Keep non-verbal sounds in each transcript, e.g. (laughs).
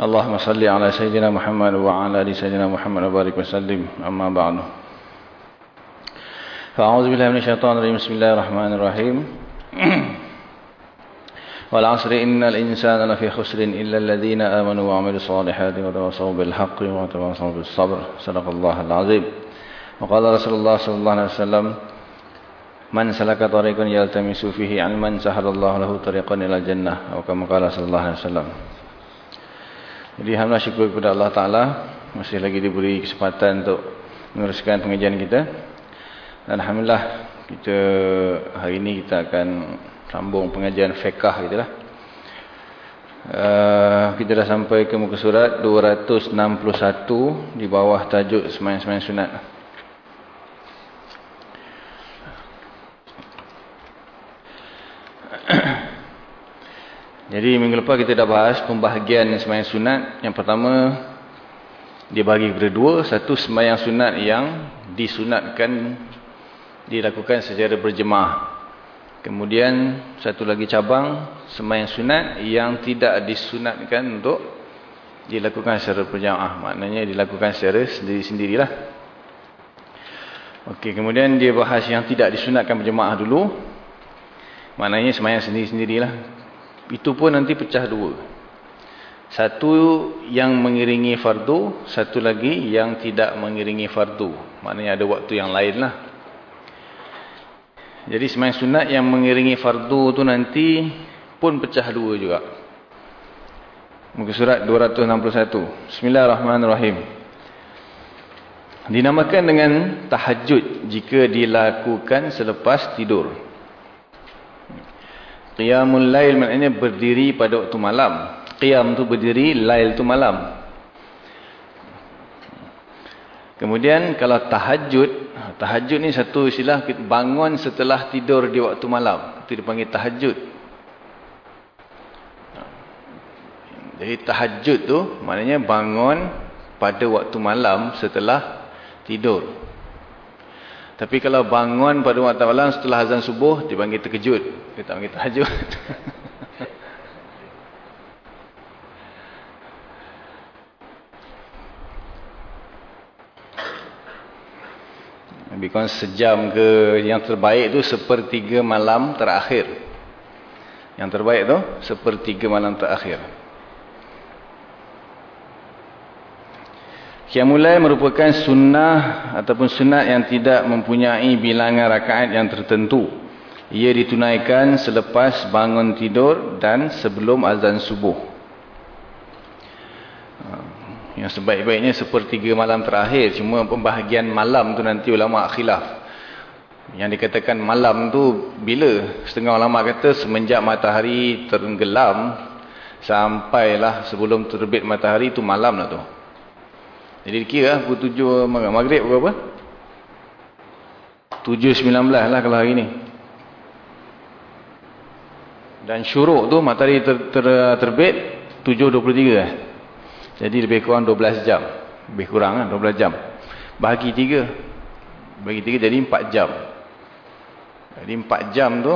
اللهم صل على سيدنا محمد وعلى آل سيدنا محمد وبارك وسلم. أما بعد. فأعوذ بالله من الشيطان الرجيم. بسم الله الرحمن الرحيم. (clears throat) والعصر إن الإنسان لفي خسر إلا الذين آمنوا وعملوا الصالحات وتواصوا بالحق وتواصوا بالصبر. صدق الله العظيم. وقال رسول الله صلى الله عليه وسلم من سلك طريقا يلتمس فيه علما سهل الله له طريقا إلى الجنة. أو كما قال صلى الله عليه وسلم. Jadi Alhamdulillah syukur kepada Allah Ta'ala Masih lagi diberi kesempatan untuk meneruskan pengajian kita. Dan Alhamdulillah kita hari ini kita akan sambung pengajian fiqah kita lah. Uh, Kita dah sampai ke muka surat 261 di bawah tajuk semayang-semayang sunat (clears throat) Jadi minggu lepas kita dah bahas pembahagian semayang sunat. Yang pertama, dia bagi kepada dua. Satu semayang sunat yang disunatkan, dilakukan secara berjemaah. Kemudian, satu lagi cabang, semayang sunat yang tidak disunatkan untuk dilakukan secara berjemaah. Maknanya dilakukan secara sendiri-sendirilah. Okey, kemudian dia bahas yang tidak disunatkan berjemaah dulu. Maknanya semayang sendiri-sendirilah. Itu pun nanti pecah dua. Satu yang mengiringi fardu, satu lagi yang tidak mengiringi fardu. Maknanya ada waktu yang lain lah. Jadi semayang sunat yang mengiringi fardu tu nanti pun pecah dua juga. Muka surat 261. Bismillahirrahmanirrahim. Dinamakan dengan tahajud jika dilakukan selepas tidur. Qiyamul lail maknanya berdiri pada waktu malam. Qiyam tu berdiri, lail tu malam. Kemudian kalau tahajud, tahajud ni satu istilah bangun setelah tidur di waktu malam. Itu dipanggil tahajud. Jadi tahajud tu maknanya bangun pada waktu malam setelah tidur. Tapi kalau bangun pada waktu malam setelah azan subuh, dipanggil terkejut. Dia tak panggil tahajud. (laughs) Lebih kurang sejam ke yang terbaik tu sepertiga malam terakhir. Yang terbaik tu sepertiga malam terakhir. Qiyamulai merupakan sunnah ataupun sunat yang tidak mempunyai bilangan rakaat yang tertentu. Ia ditunaikan selepas bangun tidur dan sebelum azan subuh. Yang sebaik-baiknya sepertiga malam terakhir. Cuma pembahagian malam tu nanti ulama khilaf. Yang dikatakan malam tu bila? Setengah ulama kata semenjak matahari tenggelam sampailah sebelum terbit matahari tu malam lah tu. Jadi kira pukul tujuh maghrib berapa? Tujuh sembilan belas lah kalau hari ni. Dan syuruk tu matahari ter, ter, terbit tujuh dua puluh tiga. Jadi lebih kurang dua belas jam. Lebih kurang lah dua belas jam. Bahagi tiga. Bahagi tiga jadi empat jam. Jadi empat jam tu.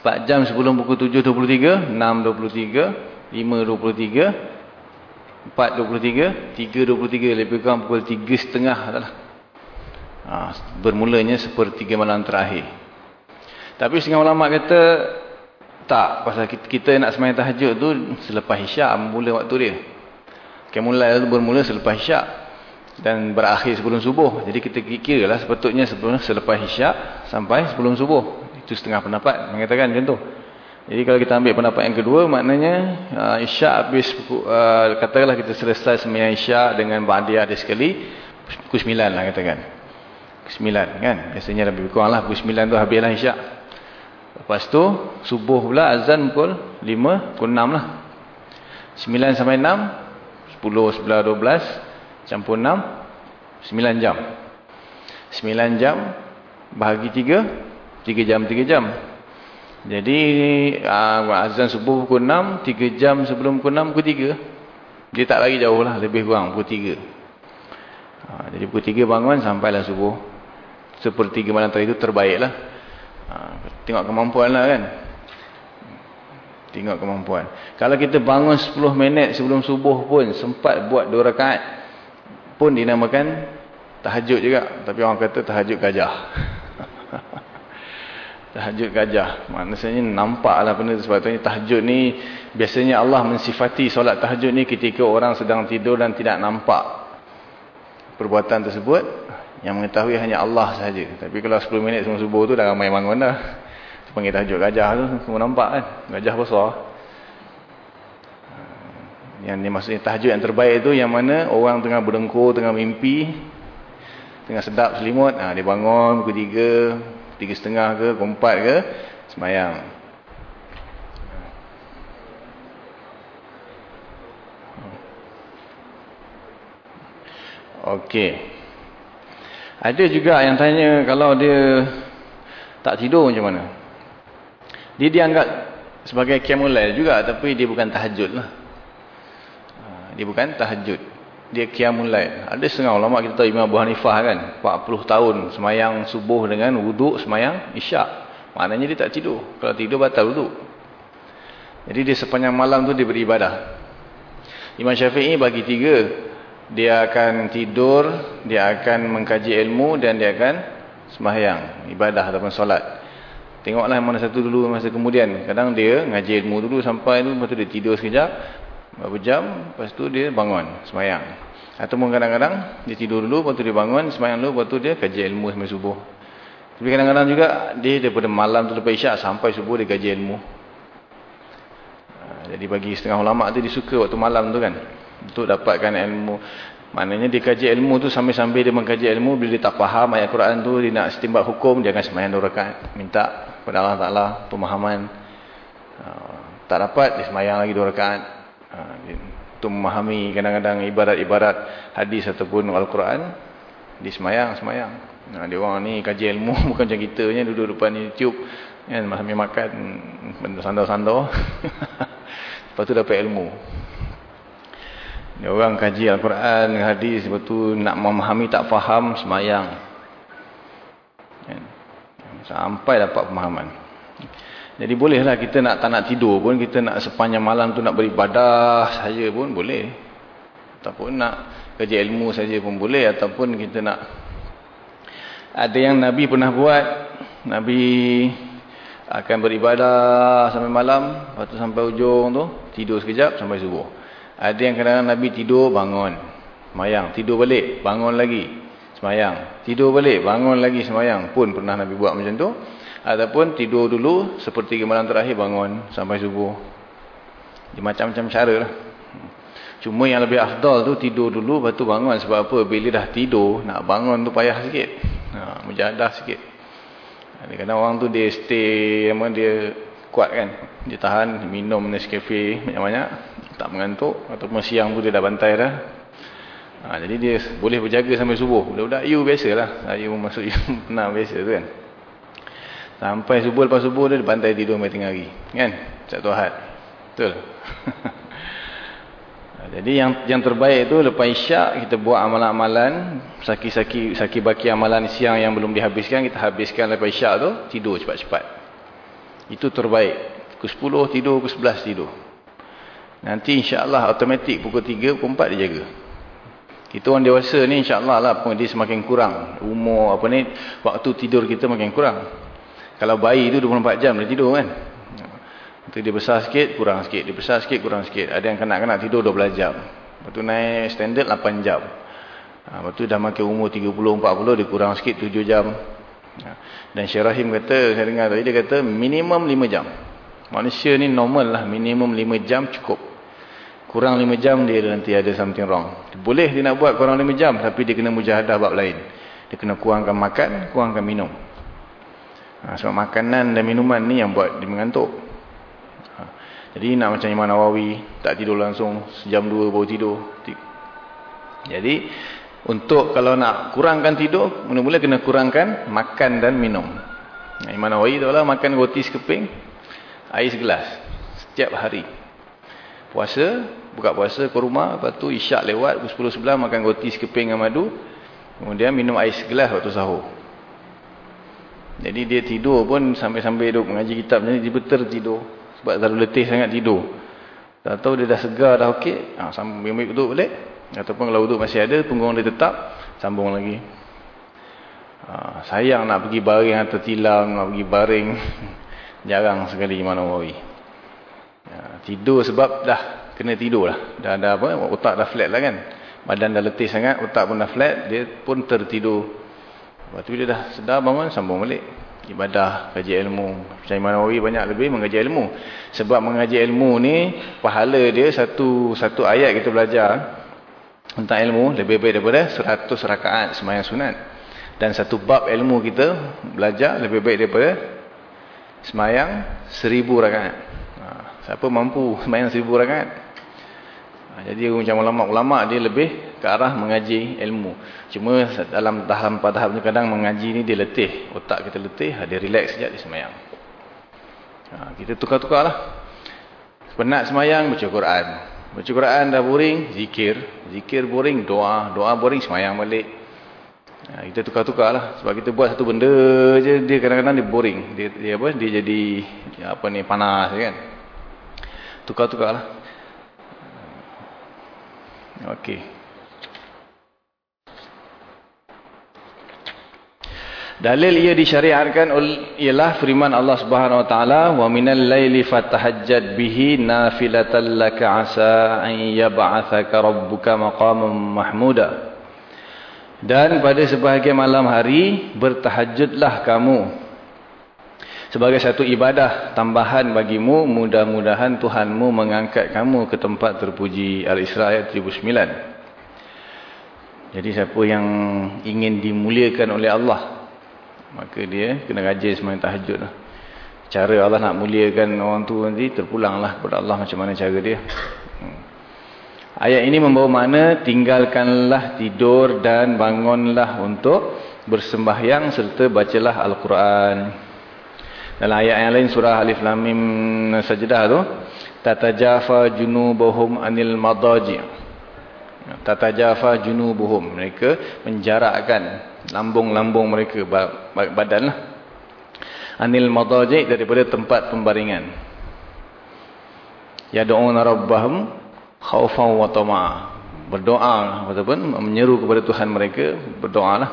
Empat jam sebelum pukul tujuh dua puluh tiga. Enam dua puluh tiga. Lima dua puluh tiga. 4.23 3.23 lebih kurang pukul 3.30 adalah. Ha, bermulanya sepertiga malam terakhir. Tapi setengah ulama kata tak pasal kita, kita nak semayang tahajud tu selepas isyak mula waktu dia. Kemulai tu bermula selepas isyak dan berakhir sebelum subuh. Jadi kita kira lah sepatutnya selepas isyak sampai sebelum subuh. Itu setengah pendapat. Mengatakan macam tu jadi kalau kita ambil pendapat yang kedua, maknanya uh, isyak habis, uh, katakanlah kita selesai sembahyang isyak dengan ba'diyah ada sekali, pukul 9 lah katakan. Pukul 9 kan, biasanya lebih kurang lah, pukul 9 tu habislah isyak. Lepas tu, subuh pula azan pukul 5, pukul 6 lah. 9 sampai 6, 10, 11, 12, campur 6, 9 jam. 9 jam bahagi 3, 3 jam 3 jam. Jadi uh, azan subuh pukul 6, 3 jam sebelum pukul 6 pukul 3. Dia tak lagi jauh lah, lebih kurang pukul 3. Uh, jadi pukul 3 bangun sampailah subuh. Sepertiga malam tadi itu terbaik lah. Uh, tengok kemampuan lah kan. Tengok kemampuan. Kalau kita bangun 10 minit sebelum subuh pun sempat buat 2 rakaat pun dinamakan tahajud juga. Tapi orang kata tahajud gajah. (laughs) tahajud gajah. Maksudnya nampaklah benda sebab tu tahajud ni biasanya Allah mensifati solat tahajud ni ketika orang sedang tidur dan tidak nampak perbuatan tersebut yang mengetahui hanya Allah sahaja. Tapi kalau 10 minit sebelum subuh tu dah ramai bangun dah. Panggil tahajud gajah tu semua nampak kan. Gajah besar. Yang ni maksudnya tahajud yang terbaik tu yang mana orang tengah berdengkur, tengah mimpi, tengah sedap selimut, ha, dia bangun pukul 3, tiga setengah ke, empat ke, semayang. Okey. Ada juga yang tanya kalau dia tak tidur macam mana? Dia dianggap sebagai kiamulail juga tapi dia bukan tahajud lah. Ha, dia bukan tahajud dia qiyamul lail. Ada setengah ulama kita tahu Imam Abu Hanifah kan, 40 tahun semayang subuh dengan wuduk semayang isyak. Maknanya dia tak tidur. Kalau tidur batal wuduk. Jadi dia sepanjang malam tu dia beribadah. Imam Syafi'i bagi tiga. Dia akan tidur, dia akan mengkaji ilmu dan dia akan semayang, ibadah ataupun solat. Tengoklah mana satu dulu masa kemudian. Kadang dia ngaji ilmu dulu sampai tu, lepas tu dia tidur sekejap. Berapa jam, lepas tu dia bangun, semayang. Ataupun kadang-kadang dia tidur dulu, lepas tu dia bangun, semayang dulu, lepas tu dia kaji ilmu sampai subuh. Tapi kadang-kadang juga dia daripada malam tu lepas isyak sampai subuh dia kaji ilmu. Ha, jadi bagi setengah ulama tu dia suka waktu malam tu kan. Untuk dapatkan ilmu. Maknanya dia kaji ilmu tu sambil-sambil dia mengkaji ilmu, bila dia tak faham ayat Quran tu, dia nak setimbak hukum, dia akan semayang dua rakaat. Minta kepada Allah Ta'ala pemahaman. Ha, tak dapat, dia semayang lagi dua rakaat. Ha, untuk memahami kadang-kadang ibarat-ibarat hadis ataupun Al-Quran di semayang, semayang. Nah, dia orang ni kaji ilmu (laughs) bukan macam kita punya duduk depan YouTube kan sambil makan benda sandar-sandar. (laughs) Lepas tu dapat ilmu. Dia orang kaji Al-Quran, hadis, lepas tu nak memahami tak faham semayang. Kan? Sampai dapat pemahaman. Jadi bolehlah kita nak tak nak tidur pun, kita nak sepanjang malam tu nak beribadah saja pun boleh. Ataupun nak kerja ilmu saja pun boleh. Ataupun kita nak... Ada yang Nabi pernah buat. Nabi akan beribadah sampai malam. Lepas tu sampai ujung tu, tidur sekejap sampai subuh. Ada yang kadang-kadang Nabi tidur, bangun. Semayang. Tidur balik, bangun lagi. Semayang. Tidur balik, bangun lagi semayang. Pun pernah Nabi buat macam tu. Ataupun tidur dulu seperti malam terakhir bangun sampai subuh. Macam-macam cara lah. Cuma yang lebih afdal tu tidur dulu lepas tu bangun. Sebab apa? Bila dah tidur nak bangun tu payah sikit. Ha, mujahadah sikit. Kadang-kadang orang tu dia stay, dia kuat kan. Dia tahan minum Nescafe banyak-banyak. Tak mengantuk. Ataupun siang tu dia dah bantai dah. Ha, jadi dia boleh berjaga sampai subuh. Budak-budak you biasalah. You masuk you (laughs) pernah biasa tu kan. Sampai subuh lepas subuh dia pantai tidur sampai tengah hari. Kan? Satu Ahad. Betul? (laughs) Jadi yang yang terbaik itu lepas isyak kita buat amalan-amalan. Saki-saki saki baki amalan siang yang belum dihabiskan. Kita habiskan lepas isyak tu. Tidur cepat-cepat. Itu terbaik. Pukul 10 tidur, pukul 11 tidur. Nanti insyaAllah automatik pukul 3, pukul 4 dia jaga. Kita orang dewasa ni insyaAllah lah pun dia semakin kurang. Umur apa ni, waktu tidur kita makin kurang. Kalau bayi tu 24 jam dia tidur kan. Nanti dia besar sikit, kurang sikit. Dia besar sikit, kurang sikit. Ada yang kanak-kanak tidur 12 jam. Lepas tu naik standard 8 jam. Ha, lepas tu dah makin umur 30-40, dia kurang sikit 7 jam. Ha, dan Syed Rahim kata, saya dengar tadi, dia kata minimum 5 jam. Manusia ni normal lah, minimum 5 jam cukup. Kurang 5 jam dia nanti ada something wrong. Boleh dia nak buat kurang 5 jam, tapi dia kena mujahadah bab lain. Dia kena kurangkan makan, kurangkan minum. Ha, sebab makanan dan minuman ni yang buat dia mengantuk. Ha, jadi nak macam Imam Nawawi, tak tidur langsung, sejam dua baru tidur. Jadi, Untuk kalau nak kurangkan tidur, mula-mula kena kurangkan makan dan minum. Imam Nawawi tu lah makan roti sekeping, air segelas. Setiap hari. Puasa, buka puasa ke rumah, lepas tu isyak lewat, pukul 10 sebelah makan roti sekeping dengan madu. Kemudian minum air segelas waktu sahur. Jadi dia tidur pun sampai-sampai duduk mengaji kitab. Jadi dia betul tidur. Sebab terlalu letih sangat tidur. Tak tahu dia dah segar, dah okey. Ha, sambung ambil duduk balik. Ataupun kalau duduk masih ada, punggung dia tetap. Sambung lagi. Ha, sayang nak pergi baring atau tilam, nak pergi baring. (laughs) Jarang sekali mana Nawawi. Ha, tidur sebab dah kena tidur lah. Dah ada apa, otak dah flat lah kan. Badan dah letih sangat, otak pun dah flat. Dia pun tertidur. Lepas tu dia dah sedar bangun, sambung balik ibadah, kaji ilmu. Syekh Manawi banyak lebih mengaji ilmu. Sebab mengaji ilmu ni, pahala dia satu satu ayat kita belajar tentang ilmu lebih baik daripada 100 rakaat semayang sunat. Dan satu bab ilmu kita belajar lebih baik daripada semayang 1000 rakaat. Ha, siapa mampu semayang 1000 rakaat? Ha, jadi macam ulama-ulama dia lebih ke arah mengaji ilmu. Cuma dalam tahap tahap ni kadang mengaji ni dia letih. Otak kita letih, ha, dia relax sekejap dia semayang. Ha, kita tukar-tukar lah. Penat semayang, baca Quran. Baca Quran dah boring, zikir. Zikir boring, doa. Doa boring, semayang balik. Ha, kita tukar-tukar lah. Sebab kita buat satu benda je, dia kadang-kadang dia boring. Dia, dia apa? Dia jadi apa ni panas kan. Tukar-tukar lah. Okey. Dalil ia disyariatkan ialah firman Allah Subhanahu wa taala wa minal laili fatahajjad bihi nafilatan laka asa an yab'athaka rabbuka maqaman mahmuda. Dan pada sebahagian malam hari bertahajudlah kamu sebagai satu ibadah tambahan bagimu mudah-mudahan Tuhanmu mengangkat kamu ke tempat terpuji Al-Isra ayat 39. Jadi siapa yang ingin dimuliakan oleh Allah maka dia kena rajin semayang tahajud lah. Cara Allah nak muliakan orang tu nanti terpulanglah kepada Allah macam mana cara dia. Hmm. Ayat ini membawa makna tinggalkanlah tidur dan bangunlah untuk bersembahyang serta bacalah Al-Quran. Dalam ayat yang lain surah Alif Lam Mim Sajdah tu tatajafa junubuhum anil madaji. Tatajafa junubuhum. Mereka menjarakkan lambung-lambung mereka badan lah. anil madaji daripada tempat pembaringan. Yad'una rabbahum khaufan wa tama'a berdoa ataupun menyeru kepada Tuhan mereka berdoalah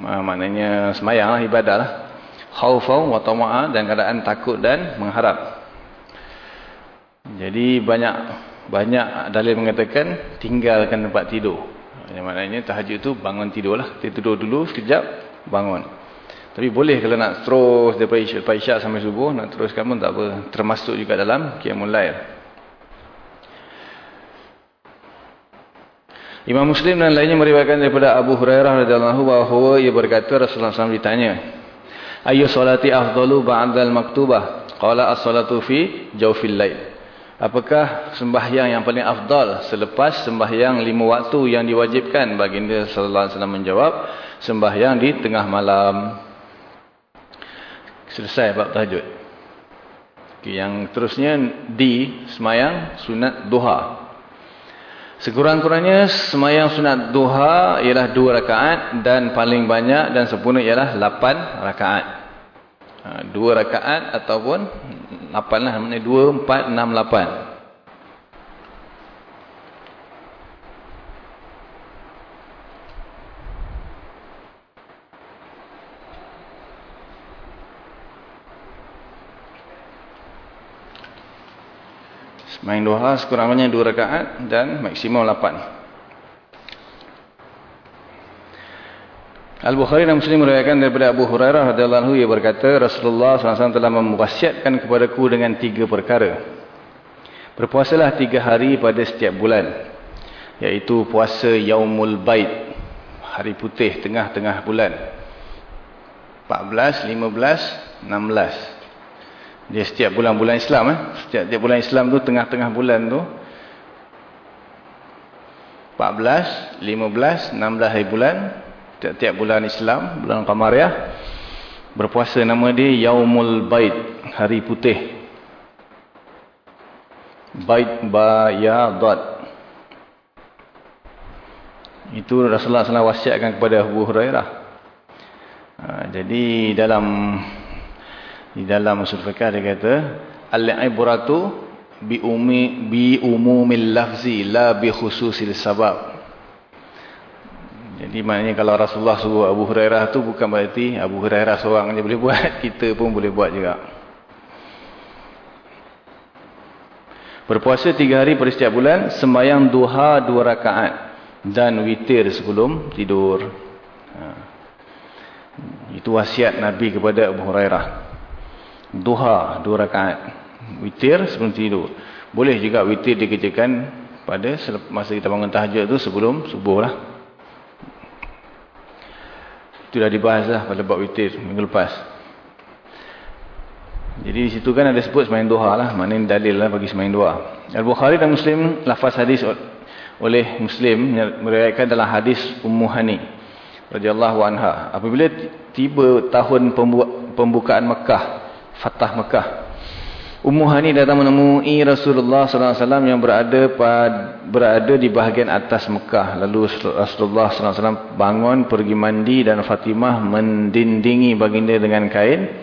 maknanya semayanglah ibadahlah khaufan wa tama'a dan keadaan takut dan mengharap. Jadi banyak banyak dalil mengatakan tinggalkan tempat tidur yang maknanya tahajud tu bangun tidur lah. Dia tidur dulu sekejap, bangun. Tapi boleh kalau nak terus daripada isyak, isyak sampai subuh, nak teruskan pun tak apa. Termasuk juga dalam Qiyamul Lail. Imam Muslim dan lainnya meriwayatkan daripada Abu Hurairah radhiyallahu bahawa ia berkata Rasulullah SAW ditanya, "Ayyu salati afdalu ba'dal maktubah?" Qala as-salatu fi jawfil lail. Apakah sembahyang yang paling afdal selepas sembahyang lima waktu yang diwajibkan? Baginda sallallahu alaihi wasallam menjawab, sembahyang di tengah malam. Selesai bab tahajud. Okay, yang terusnya di sembahyang sunat duha. Sekurang-kurangnya sembahyang sunat duha ialah dua rakaat dan paling banyak dan sempurna ialah lapan rakaat. Ha, dua rakaat ataupun 8 lah. Maksudnya 2, 4, 6, 8. Main duha sekurang-kurangnya 2 rakaat dan maksimum 8. Al-Bukhari dan Muslim meriwayatkan daripada Abu Hurairah radhiyallahu anhu ia berkata Rasulullah SAW telah mewasiatkan kepadaku dengan tiga perkara. Berpuasalah tiga hari pada setiap bulan. Iaitu puasa Yaumul Bait. Hari putih tengah-tengah bulan. 14, 15, 16. Dia setiap bulan-bulan Islam. Eh? Setiap, setiap bulan Islam tu tengah-tengah bulan tu. 14, 15, 16 hari bulan. Tiap-tiap bulan Islam, bulan Qamariah. Berpuasa nama dia Yaumul Bait, hari putih. Bait Bayadat. Itu Rasulullah SAW wasiatkan kepada Abu Hurairah. Ha, jadi dalam di dalam usul fiqh dia kata al-ibratu bi umi bi umumil lafzi la bi khususil sabab. Jadi maknanya kalau Rasulullah suruh Abu Hurairah tu bukan berarti Abu Hurairah seorang je boleh buat, (laughs) kita pun boleh buat juga. Berpuasa tiga hari pada setiap bulan, sembahyang duha dua rakaat dan witir sebelum tidur. Ha. Itu wasiat Nabi kepada Abu Hurairah duha dua rakaat witir sebelum tidur boleh juga witir dikerjakan pada masa kita bangun tahajud tu sebelum subuh lah itu dah dibahas lah pada bab witir minggu lepas. Jadi di situ kan ada sebut semain duha lah. Maknanya dalil lah bagi semain duha. Al-Bukhari dan Muslim lafaz hadis oleh Muslim meriwayatkan dalam hadis Ummu Hani radhiyallahu anha. Apabila tiba tahun pembukaan Mekah Fatah Mekah. Ummu Hani datang menemui Rasulullah SAW yang berada pad, berada di bahagian atas Mekah. Lalu Rasulullah SAW bangun, pergi mandi dan Fatimah mendindingi baginda dengan kain.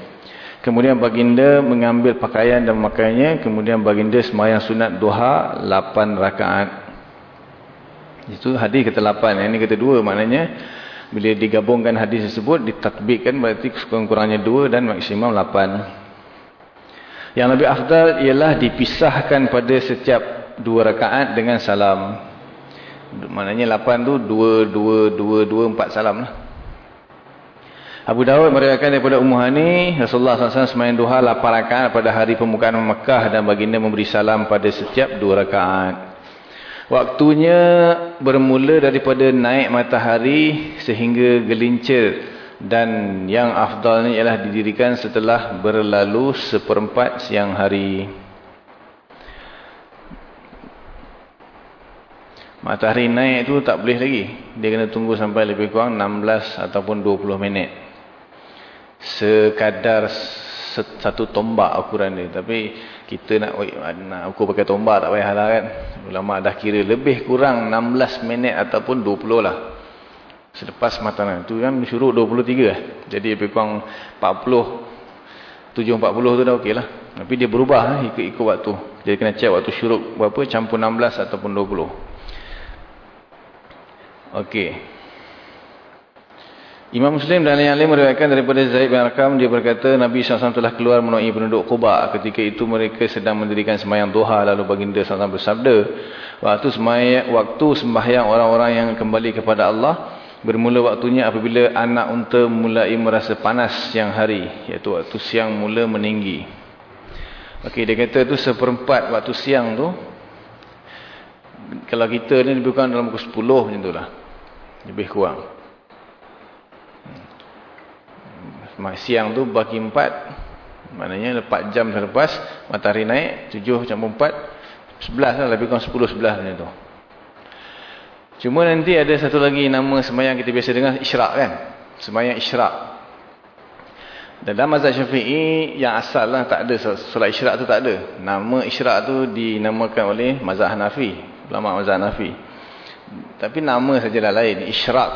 Kemudian baginda mengambil pakaian dan memakainya. Kemudian baginda semayang sunat duha 8 rakaat. Itu hadis kata-8. Yang ini kata-2 maknanya bila digabungkan hadis tersebut ditatbikkan berarti kurang-kurangnya 2 dan maksimum 8. Yang lebih afdal ialah dipisahkan pada setiap dua rakaat dengan salam. Maknanya lapan tu dua, dua, dua, dua, empat salam lah. Abu Dawud meriwayatkan daripada Ummu Hani, Rasulullah SAW semain duha lapan rakaat pada hari pembukaan Mekah dan baginda memberi salam pada setiap dua rakaat. Waktunya bermula daripada naik matahari sehingga gelincir dan yang afdalnya ialah didirikan setelah berlalu seperempat siang hari. Matahari naik tu tak boleh lagi. Dia kena tunggu sampai lebih kurang 16 ataupun 20 minit. Sekadar satu tombak ukuran dia. Tapi kita nak, nak ukur pakai tombak tak payahlah kan. Ulama dah kira lebih kurang 16 minit ataupun 20 lah. Selepas matahari itu kan syuruk 23 eh. Jadi lebih kurang 40 7.40 tu dah okey lah. Tapi dia berubah eh, ikut-ikut waktu. Jadi kena cek waktu syuruk berapa campur 16 ataupun 20. Okey. Imam Muslim dan yang lain meriwayatkan daripada Zaid bin Arqam dia berkata Nabi SAW telah keluar menemui penduduk Quba ketika itu mereka sedang mendirikan sembahyang duha lalu baginda SAW bersabda waktu sembahyang waktu sembahyang orang-orang yang kembali kepada Allah Bermula waktunya apabila anak unta mulai merasa panas siang hari. Iaitu waktu siang mula meninggi. Okey, dia kata tu seperempat waktu siang tu. Kalau kita ni lebih kurang dalam pukul 10 macam tu lah. Lebih kurang. Hmm. Siang tu bagi empat. Maknanya lepas jam selepas matahari naik. Tujuh macam empat. Sebelas lah. Lebih kurang sepuluh sebelas macam tu. Cuma nanti ada satu lagi nama semayang kita biasa dengar, isyraq kan? Semayang isyraq. Dan dalam mazhab syafi'i yang asal lah tak ada, solat isyraq tu tak ada. Nama isyraq tu dinamakan oleh mazhab Hanafi. Ulama mazhab Hanafi. Tapi nama sajalah lain, isyraq.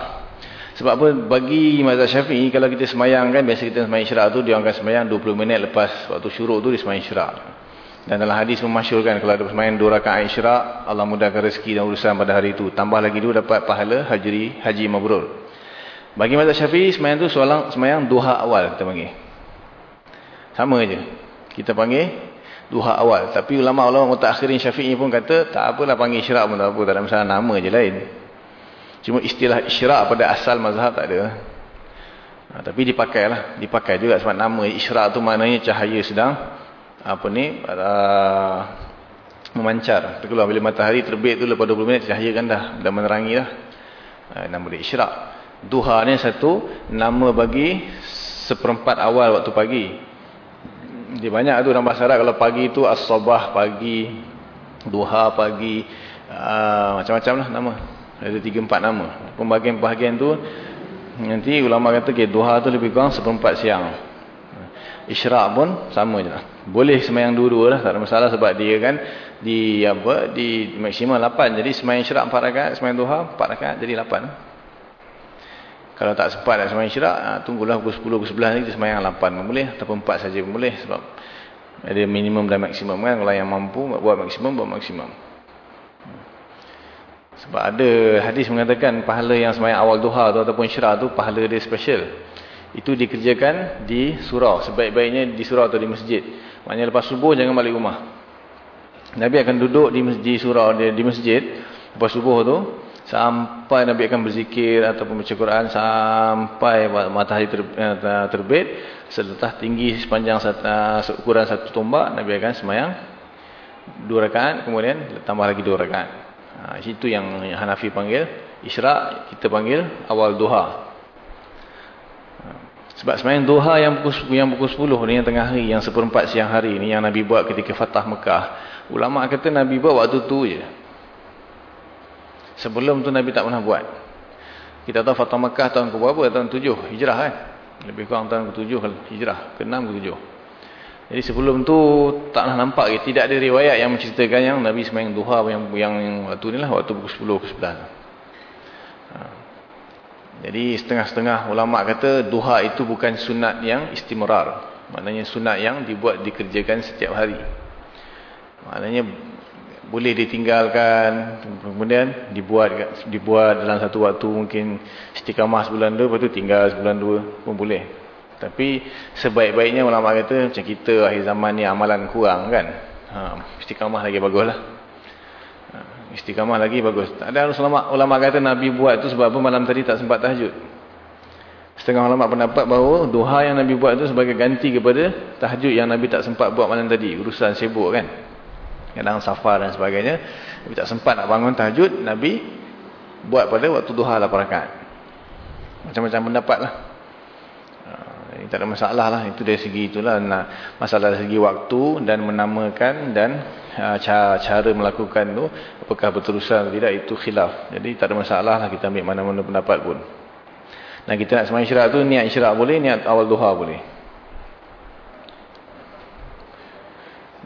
Sebab apa? Bagi mazhab syafi'i, kalau kita semayang kan, biasa kita semayang isyraq tu, dia akan semayang 20 minit lepas waktu syuruk tu, dia semayang isyraq. Dan dalam hadis memasyurkan kalau ada semayan dua rakaat isyraq, Allah mudahkan rezeki dan urusan pada hari itu. Tambah lagi dua dapat pahala haji haji mabrur. Bagi mazhab Syafi'i semayan tu soalan semayan duha awal kita panggil. Sama aja. Kita panggil duha awal. Tapi ulama-ulama mutakhirin Syafi'i pun kata tak apalah panggil isyraq pun tak apa, tak ada masalah nama je lain. Cuma istilah isyraq pada asal mazhab tak ada. Ha, tapi dipakailah, dipakai juga sebab nama isyraq tu maknanya cahaya sedang apa ni? Uh, memancar. Terkeluar bila matahari terbit tu lepas 20 minit cahaya kan dah. Dah menerangi dah. Uh, nama dia isyraq duha ni satu nama bagi seperempat awal waktu pagi. Dia banyak tu dalam bahasa Arab kalau pagi tu as-sabah pagi duha pagi uh, macam-macam lah nama. Ada tiga empat nama. Pembahagian-pembahagian tu nanti ulama kata okay, duha tu lebih kurang seperempat siang. Isyraq pun sama je lah. Boleh semayang dua-dua lah. Tak ada masalah sebab dia kan di apa di maksimum 8. Jadi semayang isyraq 4 rakaat, semayang duha 4 rakaat jadi 8. Kalau tak sempat nak semayang isyraq, ah, tunggulah pukul 10 pukul 11 ni kita semayang 8 pun boleh ataupun 4 saja pun boleh sebab ada minimum dan maksimum kan. Kalau yang mampu buat maksimum buat maksimum. Sebab ada hadis mengatakan pahala yang semayang awal duha tu ataupun isyraq tu pahala dia special itu dikerjakan di surau sebaik-baiknya di surau atau di masjid. Maknanya lepas subuh jangan balik rumah. Nabi akan duduk di masjid surau dia di masjid lepas subuh tu sampai Nabi akan berzikir ataupun baca Quran sampai matahari eh, terbit seletah tinggi sepanjang satu, ukuran satu tombak Nabi akan semayang dua rakaat kemudian tambah lagi dua rakaat. Ha, itu yang Hanafi panggil Isra' kita panggil awal duha sebab semayang duha yang pukul, yang pukul 10 ni yang tengah hari, yang seperempat siang hari ni yang Nabi buat ketika Fatah Mekah. Ulama kata Nabi buat waktu tu je. Sebelum tu Nabi tak pernah buat. Kita tahu Fatah Mekah tahun ke berapa? Tahun 7 hijrah kan. Lebih kurang tahun ke 7 hijrah. Ke 6 ke 7. Jadi sebelum tu tak pernah nampak. Tidak ada riwayat yang menceritakan yang Nabi semayang duha yang, yang, yang waktu ni lah. Waktu pukul 10 ke 11. Jadi setengah-setengah ulama kata duha itu bukan sunat yang istimrar. Maknanya sunat yang dibuat dikerjakan setiap hari. Maknanya boleh ditinggalkan kemudian dibuat dibuat dalam satu waktu mungkin istiqamah sebulan dua lepas tu tinggal sebulan dua pun boleh. Tapi sebaik-baiknya ulama kata macam kita akhir zaman ni amalan kurang kan. Ha, istiqamah lagi baguslah. Istiqamah lagi bagus. Ada ulama ulama kata Nabi buat itu sebab apa malam tadi tak sempat tahajud. Setengah ulama pendapat bahawa duha yang Nabi buat itu sebagai ganti kepada tahajud yang Nabi tak sempat buat malam tadi. Urusan sibuk kan. Kadang safar dan sebagainya. Nabi tak sempat nak bangun tahajud. Nabi buat pada waktu duha lah rakaat. Macam-macam pendapat lah. Ini tak ada masalah lah. Itu dari segi itulah. Nah, masalah dari segi waktu dan menamakan dan uh, cara, cara melakukan tu. Apakah berterusan atau tidak. Itu khilaf. Jadi tak ada masalah lah kita ambil mana-mana pendapat pun. Nah kita nak semayang isyarat tu. Niat isyarat boleh. Niat awal duha boleh.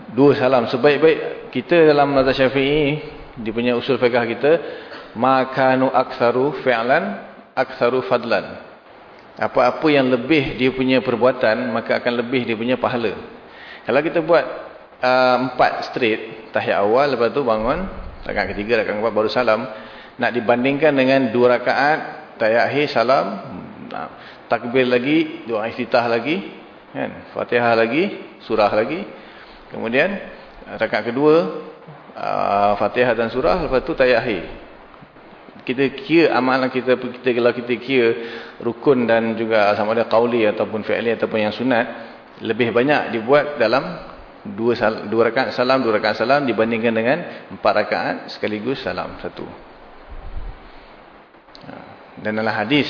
Dua salam. Sebaik-baik kita dalam Nazar Syafi'i. Dia punya usul fiqah kita. Makanu aksaru fi'lan. Aksaru fadlan. Apa-apa yang lebih dia punya perbuatan, maka akan lebih dia punya pahala. Kalau kita buat uh, empat straight, tahiyat awal, lepas tu bangun, rakaat ketiga, rakaat keempat, baru salam. Nak dibandingkan dengan dua rakaat, tahiyat akhir, salam, takbir lagi, doa istitah lagi, kan? fatihah lagi, surah lagi. Kemudian, rakaat kedua, uh, fatihah dan surah, lepas tu tahiyat akhir kita kira amalan kita kita kalau kita kira rukun dan juga sama ada qauli ataupun fi'li ataupun yang sunat lebih banyak dibuat dalam dua dua rakaat salam dua rakaat salam dibandingkan dengan empat rakaat sekaligus salam satu ha. dan dalam hadis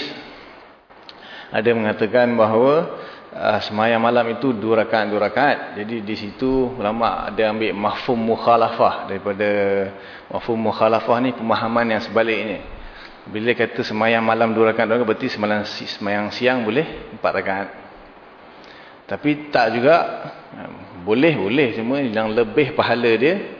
ada mengatakan bahawa uh, semayang malam itu dua rakaat dua rakaat jadi di situ ulama ada ambil mahfum mukhalafah daripada Mafhum mukhalafah ni pemahaman yang sebaliknya. Bila kata semayang malam dua rakaat dua berarti semayang, semayang siang boleh empat rakaat. Tapi tak juga boleh boleh semua yang lebih pahala dia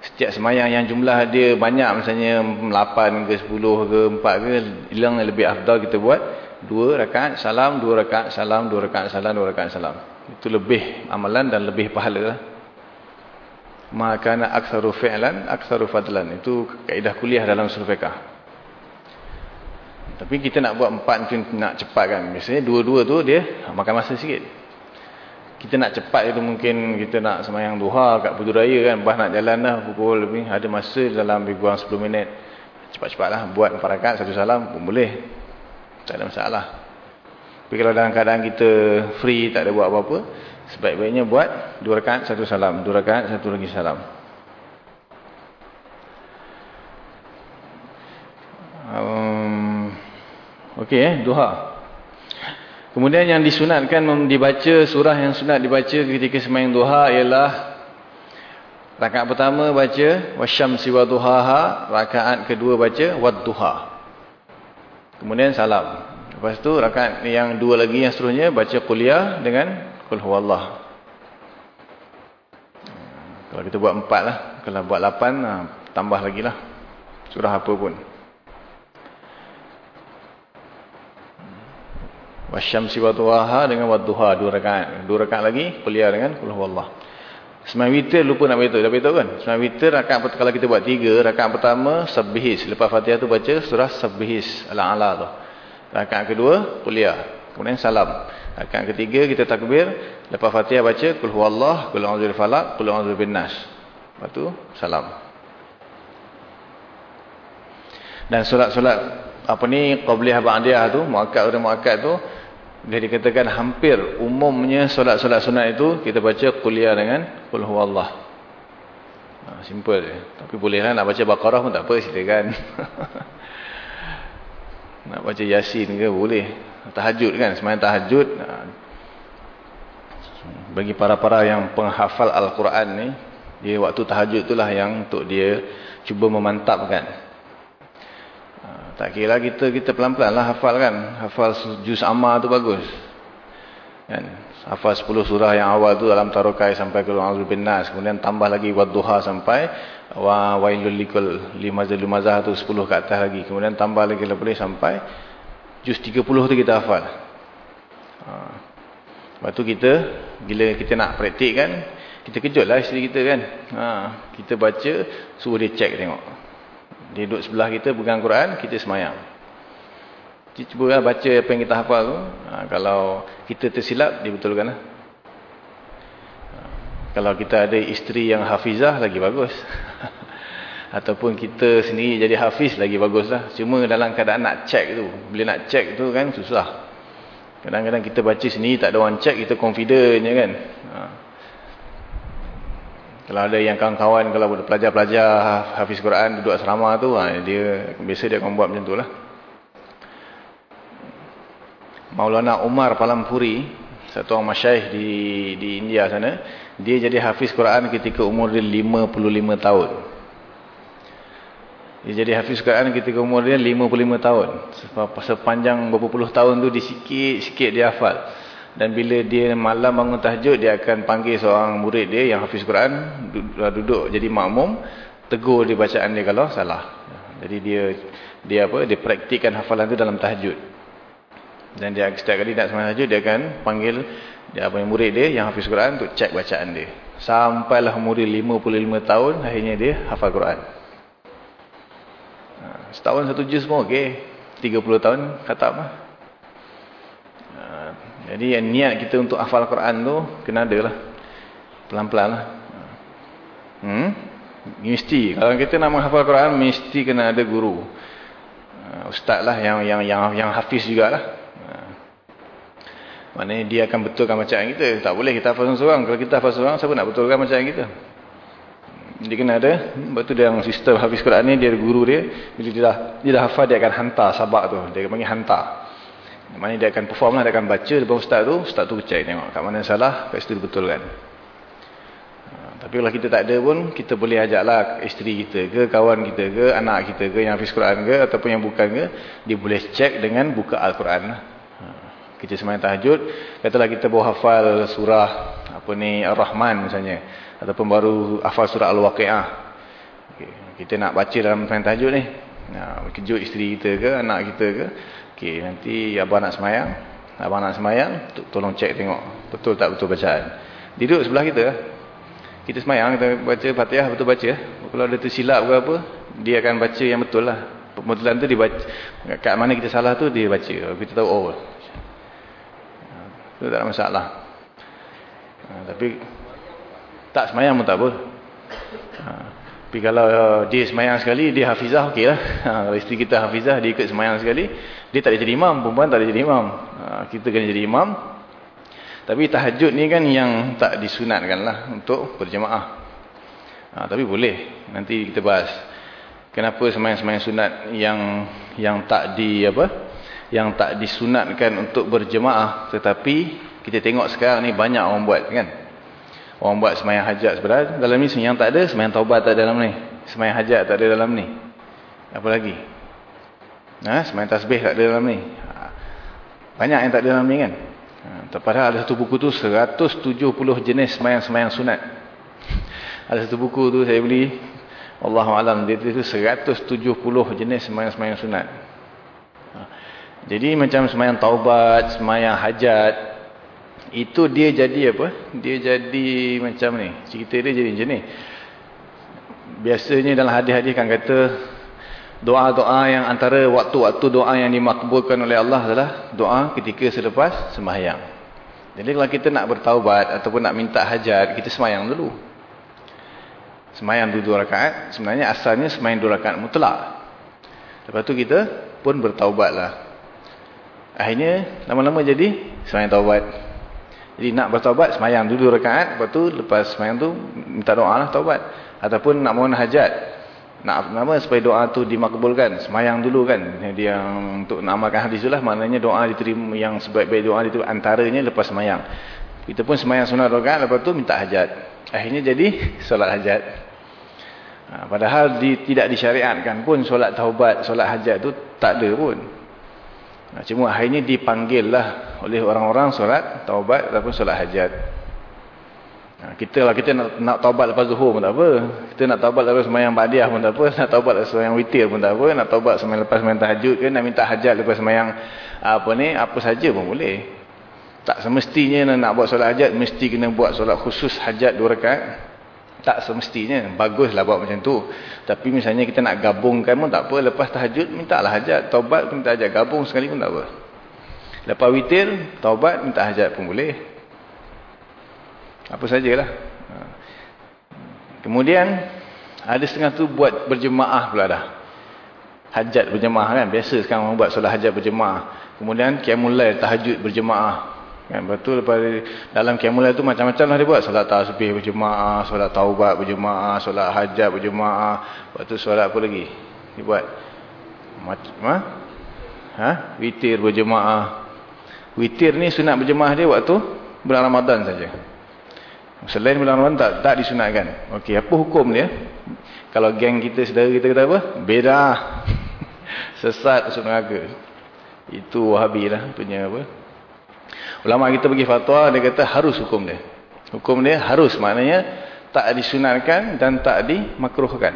setiap semayang yang jumlah dia banyak misalnya 8 ke 10 ke 4 ke yang lebih afdal kita buat dua rakaat salam dua rakaat salam dua rakaat salam dua rakaat salam. Itu lebih amalan dan lebih pahala. Maka nak aktsaru fi'lan aktsaru fadlan. Itu kaedah kuliah dalam fiqh. Tapi kita nak buat empat mungkin nak cepat kan. Biasanya dua-dua tu dia makan masa sikit. Kita nak cepat itu mungkin kita nak semayang duha kat Buduraya kan. Bah nak jalan dah pukul lebih. Ada masa dalam lebih kurang 10 minit. Cepat-cepatlah buat empat rakaat satu salam pun boleh tak ada masalah tapi kalau dalam keadaan kita free tak ada buat apa-apa Sebaik-baiknya buat dua rakaat satu salam, dua rakaat satu lagi salam. Um, Okey eh, duha. Kemudian yang disunatkan dibaca surah yang sunat dibaca ketika sembahyang duha ialah Rakaat pertama baca wasyamsi wadduhaha, rakaat kedua baca wadduha. Kemudian salam. Lepas tu rakaat yang dua lagi yang seterusnya baca kuliah dengan qul huwallah. Kalau kita buat empat lah. Kalau buat lapan, ha, tambah lagi lah. Surah apa pun. Wasyamsi wadduhaha dengan wadduha. Dua rakaat. Dua rakaat lagi kuliah dengan qul huwallah. Semai witir lupa nak beritahu. Dah beritahu kan? Semai witir rakaat kalau kita buat tiga. Rakaat pertama sabbihis. Lepas fatihah tu baca surah sabbihis. Ala-ala tu. Rakaat kedua kuliah. Kemudian salam. Rakaat ketiga kita takbir. Lepas fatihah baca. Kul huwallah. Kul a'udhu falak. Kul a'udhu bin nas. Lepas tu salam. Dan surat-surat apa ni. Qabliyah ba'diyah tu. Mu'akad atau mu'akad tu. Dia dikatakan hampir umumnya solat-solat sunat itu kita baca kuliah dengan Qul huwallah. Ha, simple je. Tapi bolehlah nak baca Baqarah pun tak apa silakan. (laughs) nak baca Yasin ke boleh. Tahajud kan, sembahyang tahajud. Ha. Bagi para-para yang penghafal Al-Quran ni, dia waktu tahajud itulah yang untuk dia cuba memantapkan. Tak kira lah kita kita pelan-pelan lah hafal kan. Hafal juz amma tu bagus. Kan? Hafal 10 surah yang awal tu dalam tarokai sampai ke Al bin Nas. Kemudian tambah lagi wadduha sampai wa wailul likul limazal lumazah tu 10 ke atas lagi. Kemudian tambah lagi lebih sampai juz 30 tu kita hafal. Ha. Lepas tu kita bila kita nak praktik kan kita kejut lah isteri kita kan. Ha. Kita baca suruh dia check tengok. Dia duduk sebelah kita pegang Quran, kita semayang. Kita cuba lah baca apa yang kita hafal tu. Ha, kalau kita tersilap, dia betulkan lah. Ha, kalau kita ada isteri yang hafizah, lagi bagus. (laughs) Ataupun kita sendiri jadi hafiz, lagi bagus lah. Cuma dalam keadaan nak check tu. Bila nak check tu kan, susah. Kadang-kadang kita baca sendiri, tak ada orang check, kita confident je kan. Ha. Kalau ada yang kawan-kawan kalau pelajar-pelajar hafiz Quran duduk asrama tu ha, dia biasa dia akan buat macam itulah. Maulana Umar Palampuri satu orang masyaikh di di India sana dia jadi hafiz Quran ketika umur dia 55 tahun. Dia jadi hafiz Quran ketika umur dia 55 tahun. Sepanjang beberapa puluh tahun tu disikit-sikit dia hafal. Dan bila dia malam bangun tahajud, dia akan panggil seorang murid dia yang hafiz Quran, duduk jadi makmum, tegur dia bacaan dia kalau salah. Jadi dia dia apa? Dia praktikkan hafalan tu dalam tahajud. Dan dia setiap kali nak sembang tahajud, dia akan panggil dia apa murid dia yang hafiz Quran untuk cek bacaan dia. Sampailah umur 55 tahun, akhirnya dia hafal Quran. Ha, setahun satu juz pun okey. 30 tahun khatam lah. Jadi niat kita untuk hafal Quran tu kena ada lah. Pelan-pelan lah. Hmm? Mesti. Kalau kita nak menghafal Quran, mesti kena ada guru. Uh, ustaz lah yang yang yang yang hafiz jugalah. Uh. Maknanya dia akan betulkan bacaan kita. Tak boleh kita hafal seorang. Kalau kita hafal seorang, siapa nak betulkan bacaan kita? Dia kena ada. Sebab tu dia yang sistem hafiz Quran ni, dia ada guru dia. Bila dia dah, dia dah hafal, dia akan hantar sabak tu. Dia akan panggil hantar. Mana dia akan perform lah, dia akan baca depan ustaz tu, ustaz tu cek tengok kat mana salah, kat situ betul kan. Ha, tapi kalau kita tak ada pun, kita boleh ajaklah isteri kita ke, kawan kita ke, anak kita ke, yang hafiz Quran ke, ataupun yang bukan ke, dia boleh cek dengan buka Al-Quran. Ha, kita semayang tahajud, katalah kita baru hafal surah apa ni Ar-Rahman misalnya, ataupun baru hafal surah Al-Waqi'ah. Kita nak baca dalam semayang tahajud ni, kejut isteri kita ke, anak kita ke, Okey, nanti abang nak semayang. Abang nak semayang, tolong cek tengok. Betul tak betul bacaan. Duduk sebelah kita. Kita semayang, kita baca fatihah, betul baca. Kalau ada tersilap ke apa, dia akan baca yang betul lah. Pembetulan tu dia baca. Kat mana kita salah tu, dia baca. Kita tahu, oh. Itu tak ada masalah. Ha, tapi, tak semayang pun tak apa. Ha, tapi kalau dia semayang sekali, dia hafizah, okey lah. Ha, kalau isteri kita hafizah, dia ikut semayang sekali, dia tak boleh jadi imam, perempuan tak boleh jadi imam. Ha, kita kena jadi imam. Tapi tahajud ni kan yang tak disunatkan lah untuk berjemaah. Ha, tapi boleh. Nanti kita bahas. Kenapa semayang-semayang sunat yang yang tak di apa? Yang tak disunatkan untuk berjemaah. Tetapi kita tengok sekarang ni banyak orang buat kan. Orang buat semayang hajat sebenarnya. Dalam ni semayang tak ada, semayang taubat tak ada dalam ni. Semayang hajat tak ada dalam ni. Apa lagi? Ha? Semayang tasbih tak ada dalam ni. Banyak yang tak ada dalam ni kan. Ha. Padahal ada satu buku tu 170 jenis semayang-semayang sunat. Ada satu buku tu saya beli. Allahu'alam. Dia tu 170 jenis semayang-semayang sunat. Ha. Jadi macam semayang taubat, semayang hajat itu dia jadi apa dia jadi macam ni cerita dia jadi macam ni biasanya dalam hadis-hadis kan kata doa-doa yang antara waktu-waktu doa yang dimakbulkan oleh Allah adalah doa ketika selepas sembahyang jadi kalau kita nak bertaubat ataupun nak minta hajat kita sembahyang dulu. Sembahyang dulu dua rakaat sebenarnya asalnya sembahyang dua rakaat mutlak. Lepas tu kita pun bertaubatlah akhirnya lama-lama jadi sembahyang taubat. Jadi nak bertaubat semayang dulu rakaat, lepas tu lepas semayang tu minta doa lah taubat. Ataupun nak mohon hajat. Nak nama supaya doa tu dimakbulkan, semayang dulu kan. Yang untuk nak amalkan hadis itulah maknanya doa diterima yang sebaik-baik doa itu antaranya lepas semayang. Kita pun semayang sunat rakaat lepas tu minta hajat. Akhirnya jadi solat hajat. Ha, padahal di, tidak disyariatkan pun solat taubat, solat hajat tu tak ada pun. Ha, cuma hari ini dipanggillah oleh orang-orang solat taubat ataupun solat hajat. Ha, kita lah kita nak, nak taubat lepas zuhur pun tak apa. Kita nak taubat lepas semayang badiah pun tak apa. (laughs) Nak taubat lepas semayang witir pun tak apa. Nak taubat semayang lepas semayang tahajud ke. Nak minta hajat lepas semayang apa ni. Apa saja pun boleh. Tak semestinya nak buat solat hajat. Mesti kena buat solat khusus hajat dua rekat. Tak semestinya. Baguslah buat macam tu. Tapi misalnya kita nak gabungkan pun tak apa. Lepas tahajud, minta lah hajat. Taubat, minta hajat. Gabung sekali pun tak apa. Lepas witir, taubat, minta hajat pun boleh. Apa sajalah. Kemudian, ada setengah tu buat berjemaah pula dah. Hajat berjemaah kan. Biasa sekarang orang buat solat hajat berjemaah. Kemudian, kiamulai tahajud berjemaah. Kan betul lepas dalam kiamul itu macam-macam lah dia buat solat tasbih berjemaah, solat taubat berjemaah, solat hajat berjemaah, waktu solat apa lagi? Dia buat macam ha? Witir berjemaah. Witir ni sunat berjemaah dia waktu bulan Ramadan saja. Selain bulan Ramadan tak tak disunatkan. Okey, apa hukum dia? Kalau geng kita saudara kita kata apa? Beda. (laughs) Sesat masuk neraka. Itu Wahabi lah punya apa? Ulama kita bagi fatwa, dia kata harus hukum dia. Hukum dia harus, maknanya tak disunatkan dan tak dimakruhkan.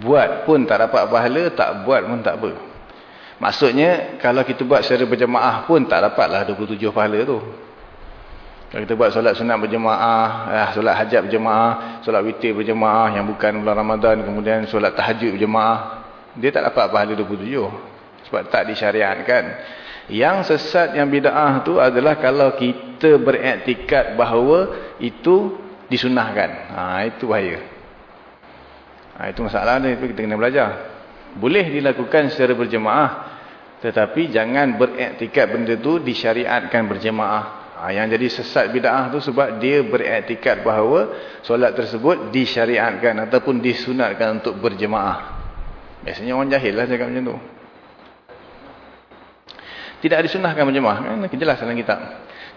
Buat pun tak dapat pahala, tak buat pun tak apa. Maksudnya, kalau kita buat secara berjemaah pun tak dapatlah 27 pahala tu. Kalau kita buat solat sunat berjemaah, eh, solat hajat berjemaah, solat witir berjemaah yang bukan bulan Ramadan, kemudian solat tahajud berjemaah, dia tak dapat pahala 27. Sebab tak disyariatkan. Yang sesat yang bid'ah tu adalah kalau kita beriktikad bahawa itu disunahkan. Ha, itu bahaya. Ha, itu masalah ni kita kena belajar. Boleh dilakukan secara berjemaah. Tetapi jangan beriktikad benda tu disyariatkan berjemaah. Ha, yang jadi sesat bid'ah tu sebab dia beriktikad bahawa solat tersebut disyariatkan ataupun disunatkan untuk berjemaah. Biasanya orang jahil lah cakap macam tu. Tidak disunahkan berjemaah. Kan? Jelas dalam kitab.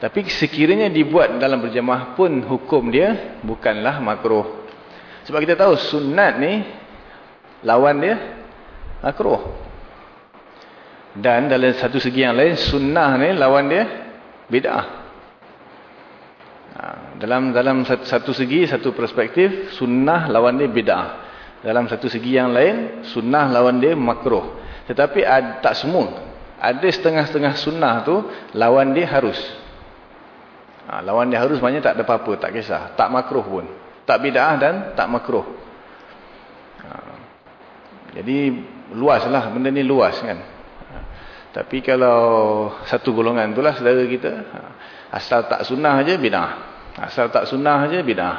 Tapi sekiranya dibuat dalam berjemaah pun hukum dia bukanlah makruh. Sebab kita tahu sunat ni lawan dia makruh. Dan dalam satu segi yang lain sunnah ni lawan dia bid'ah. Dalam dalam satu segi, satu perspektif sunnah lawan dia bid'ah. Dalam satu segi yang lain sunnah lawan dia makruh. Tetapi tak semua ada setengah-setengah sunnah tu lawan dia harus. Ha, lawan dia harus maknanya tak ada apa-apa, tak kisah. Tak makruh pun. Tak bid'ah dan tak makruh. Ha, jadi luaslah benda ni luas kan. Ha, tapi kalau satu golongan itulah saudara kita, ha, asal tak sunnah aja bid'ah. Asal tak sunnah aja bid'ah.